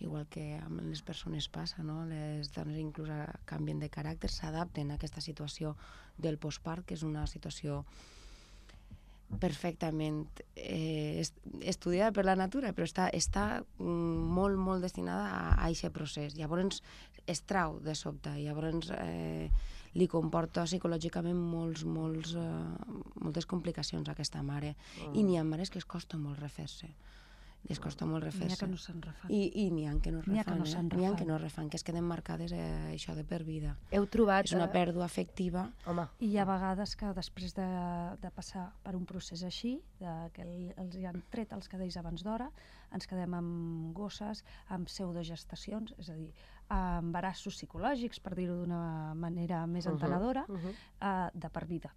igual que amb les persones passa, no? les dones inclús canvien de caràcter, s'adapten a aquesta situació del postpart, que és una situació perfectament eh, est- estudiada per la natura, però està, està mm, molt, molt destinada a, a aquest procés. Llavors es trau de sobte, llavors eh, li comporta psicològicament molts, molts, eh, moltes complicacions a aquesta mare. Mm. I n'hi ha mares que es costa molt refer-se. Les costa molt N'hi ha refer-se. que no se'n refan. I, i n'hi ha que no N'hi ha que refan, no eh? N'hi ha que refan. no refan, que es queden marcades eh, això de per vida. Heu trobat... És una eh, pèrdua afectiva. Home, I hi ha vegades que després de, de passar per un procés així, de que el- els hi han tret els cadells abans d'hora, ens quedem amb gosses, amb pseudogestacions, és a dir, embarassos psicològics, per dir-ho d'una manera més Mhm, entenedora, mhm. eh, de per vida.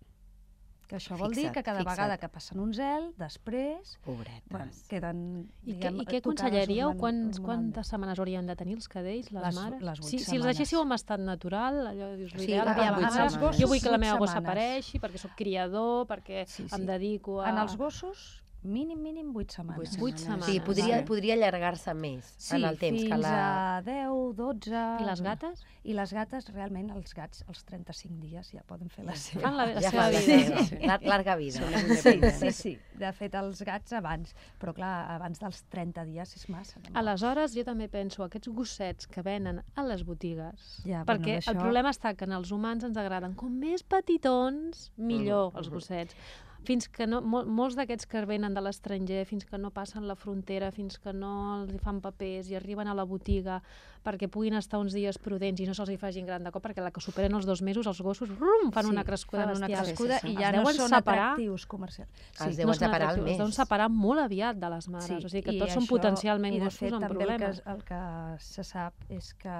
Que això vol dir Fixa't, que cada fixa't. vegada que passen un zel, després pobretes. bueno, queden, I què, diguem, i què aconsellaríeu? Quants, quantes setmanes haurien de tenir els cadells, les, Les- mares? les si, si els deixéssiu en estat natural, allò dius, Sí, l'ideal, a- aviam, a- ara als gossos, jo vull que la meva gossa apareixi perquè sóc criador, perquè Sí, sí. em dedico a... En els gossos, mínim, mínim 8 setmanes. Vuit setmanes. Sí, podria, Vale. podria allargar-se més Sí, en el temps fins que la... a 10, 12... I les gates? I les gates, realment, els gats, als 35 dies ja poden fer la seva. Fan la, la Ja seva la vida. seva. Lar- Larga vida. Sí, sí, sí. De fet, els gats abans. Però, clar, abans dels 30 dies és massa. tampoc. Aleshores, jo també penso, aquests gossets que venen a les botigues, Ja, bueno, perquè d'això- el problema està que en els humans ens agraden com més petitons, millor, Mhm, els mhm. gossets. Fins que no, mol, molts d'aquests que venen de l'estranger, fins que no passen la frontera, fins que no els fan papers i arriben a la botiga perquè puguin estar uns dies prudents i no se'ls hi facin gran de cop, perquè la que superen els dos mesos, els gossos rum, fan Sí, una crescuda fan una bestial. crescuda Sí, sí, sí. i Els ja no són separar- atractius comercials. Els no deuen són separar al atractius, els deuen mes. separar molt aviat de les mares, Sí, o sigui que tots són això- potencialment i de gossos fet, amb també problemes. El que, el que se sap és que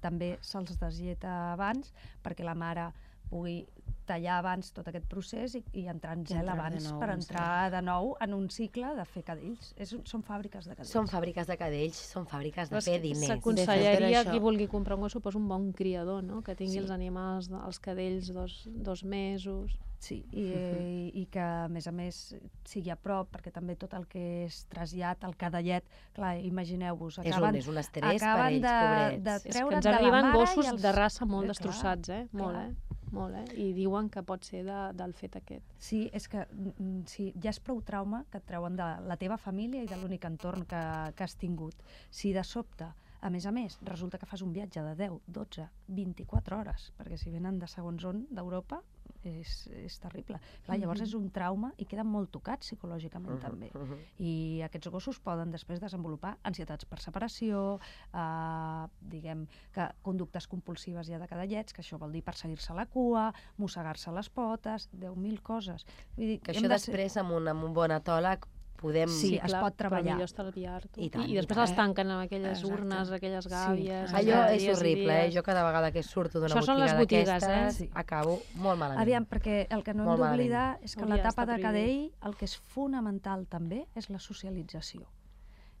també se'ls deslleta abans perquè la mare pugui tallar abans tot aquest procés i, i entrar en gel entrar de abans nou per en entrar de nou en un cicle de fer cadells. És, són fàbriques de cadells. Són fàbriques de cadells, són fàbriques de Però és fer que diners. S'aconsellaria qui vulgui comprar un gos, suposo un bon criador, no? Que tingui Sí. els animals, de- els cadells dos, dos mesos. Sí, i, i, i que a més a més sigui a prop, perquè també tot el que és trasllat, el cadellet, clar, imagineu-vos, És un, acaben, és un estrès per acaben ells, de, pobrets. de És que treure't ens de la arriben mare gossos els... de raça molt Eh, clar, destrossats, eh? Molt, clar. eh? Molt, eh? I diuen que pot ser de, del fet aquest. Sí, és que mm, sí, ja és prou trauma que et treuen de la teva família i de l'únic entorn que, que has tingut. Si de sobte, a més a més, resulta que fas un viatge de 10, 12, 24 hores, perquè si venen de segons on d'Europa és, és terrible. Clar, llavors és un trauma i queden molt tocats psicològicament també. Uh -huh. I aquests gossos poden després desenvolupar ansietats per separació, eh, diguem que conductes compulsives ja de cadallets, que això vol dir perseguir-se la cua, mossegar-se les potes, 10.000 coses. Vull dir, Que això de ser- després, amb un, amb un bon atòleg, podem... Sí, es pot Però treballar. millor estalviar-t'ho. I tant, I, i després tant. els tanquen amb aquelles Exacte. urnes, aquelles Sí. gàbies... Sí. Allò és dies i horrible, eh? Jo cada vegada que surto d'una Això són botiga les botigues, d'aquestes, eh? Sí. acabo molt malament. Aviam, perquè el que no Molt hem d'oblidar és que l'etapa de cadell el que és fonamental també és la socialització.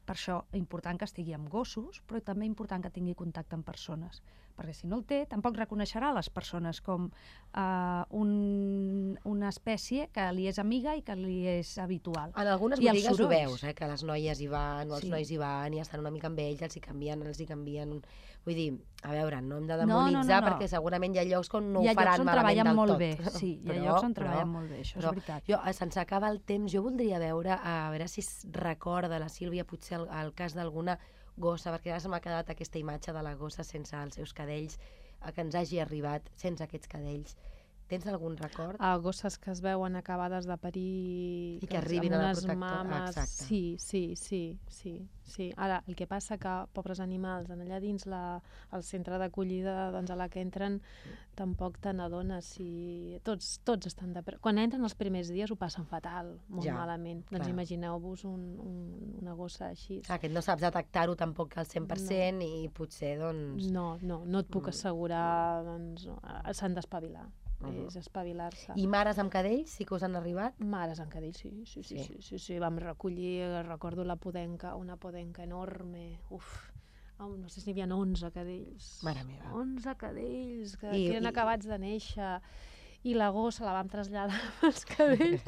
Per això, important que estigui amb gossos, però també important que tingui contacte amb persones. Perquè si no el té, tampoc reconeixerà les persones com uh, un, una espècie que li és amiga i que li és habitual. En algunes I botigues ho veus, eh? que les noies hi van, o els Sí. nois hi van, i estan una mica amb ells, els hi canvien, els hi canvien... Vull dir, a veure, no hem de No, no, no, demonitzar no. perquè segurament hi ha llocs on no hi ha ho faran malament del molt tot. bé, sí, hi ha Però- llocs on però- treballen molt bé, això però és veritat. Jo, eh, se'ns acaba el temps, jo voldria veure, a veure si es recorda la Sílvia, potser el, el cas d'alguna gossa, perquè ara se m'ha quedat aquesta imatge de la gossa sense els seus cadells, que ens hagi arribat sense aquests cadells. Tens algun record? a gosses que es veuen acabades de parir I que arribin a la protectora. mames. Exacte. Sí, sí, sí, sí, sí. Ara, el que passa que pobres animals, en allà dins la, el centre d'acollida doncs, a la que entren, tampoc te n'adones si... Tots, tots estan de... Quan entren els primers dies ho passen fatal, molt Ja, malament. Doncs clar. imagineu-vos un, un, una gossa així. Clar, que no saps detectar-ho tampoc al 100% no. i potser, doncs... No, no, no et puc Mm. assegurar, doncs, eh, s'han d'espavilar. Mhm. És espavilar-se. I mares amb cadells sí que us han arribat? Mares en cadell, sí, sí, sí, Sí. sí, sí, sí, vam recollir, eh, recordo la podenca, una podenca enorme, uf, no sé si n'hi havia 11 cadells. Mare meva. 11 cadells que, I- que eren i- acabats de néixer. I la gossa la vam traslladar amb els cadells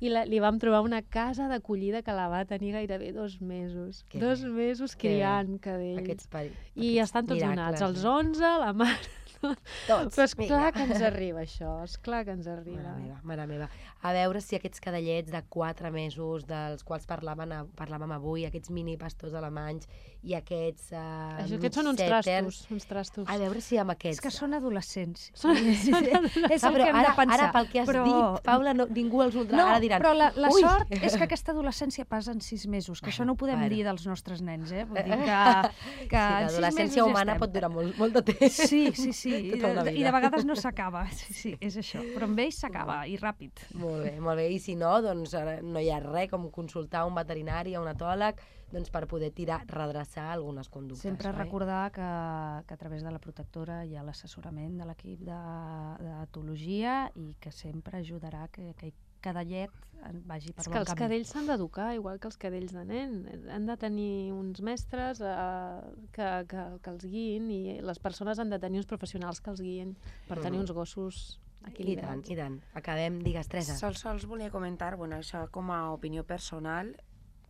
i la, li vam trobar una casa d'acollida que la va tenir gairebé dos mesos. Que dos bé, mesos que criant cadells. Aquests peri... I aquests estan tots miracles, donats, els eh? 11, la mare... Tots, Però és vinga. clar que ens arriba això, és clar que ens arriba. Mare meva, mare meva. A veure si aquests cadellets de 4 mesos, dels quals parlaven, a- parlàvem avui, aquests mini pastors alemanys i aquests uh, Això, aquests són uns trastos, uns trastos. A veure si amb aquests... És que són adolescents. Són- és són el Ah, però que hem ara, de pensar. ara, pel que has però... dit, Paula, no, ningú els voldrà. No, ara diran, però la, la "Ui". sort és que aquesta adolescència passa en sis mesos, que això no ho podem Bueno. dir dels nostres nens, eh? Vull dir que, que Sí, l'adolescència ja humana estem. pot durar molt, molt de temps. Sí, sí, sí. I Tota una de, I vida. de vegades no s'acaba. Sí, sí, és això. Però amb ells s'acaba, i ràpid. Molt bé, molt bé. I si no, doncs no hi ha res com consultar un veterinari o un etòleg doncs, per poder tirar, redreçar algunes conductes. Sempre oi? recordar que, que a través de la protectora hi ha l'assessorament de l'equip de- d'etologia i que sempre ajudarà que, que cada llet vagi per És que bon els camí. cadells s'han d'educar, igual que els cadells de nen. Han de tenir uns mestres eh, que, que, que els guiïn i les persones han de tenir uns professionals que els guiïn per tenir Mhm. uns gossos I tant, equilibrats. i tant. Acabem, digues, Teresa. Sols, sols volia comentar, bueno, això com a opinió personal,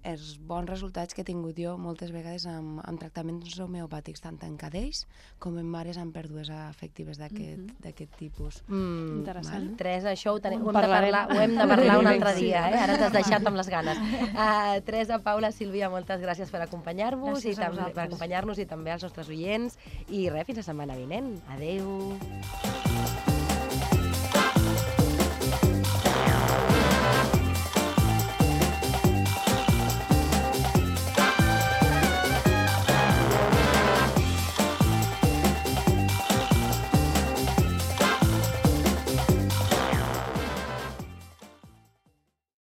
els bons resultats que he tingut jo moltes vegades amb, amb tractaments homeopàtics, tant en cadells com en mares amb pèrdues afectives d'aquest Mhm. d'aquest tipus. Mm, Interessant. Teresa, això ho, tenim, En ho, hem de parlar, ho hem de parlar un altre dia, eh? Ara ens has deixat amb les ganes. Uh, Teresa, Paula, Sílvia, moltes gràcies per acompanyar-vos i també per acompanyar-nos i també als nostres oients. I res, fins la setmana vinent. Adeu.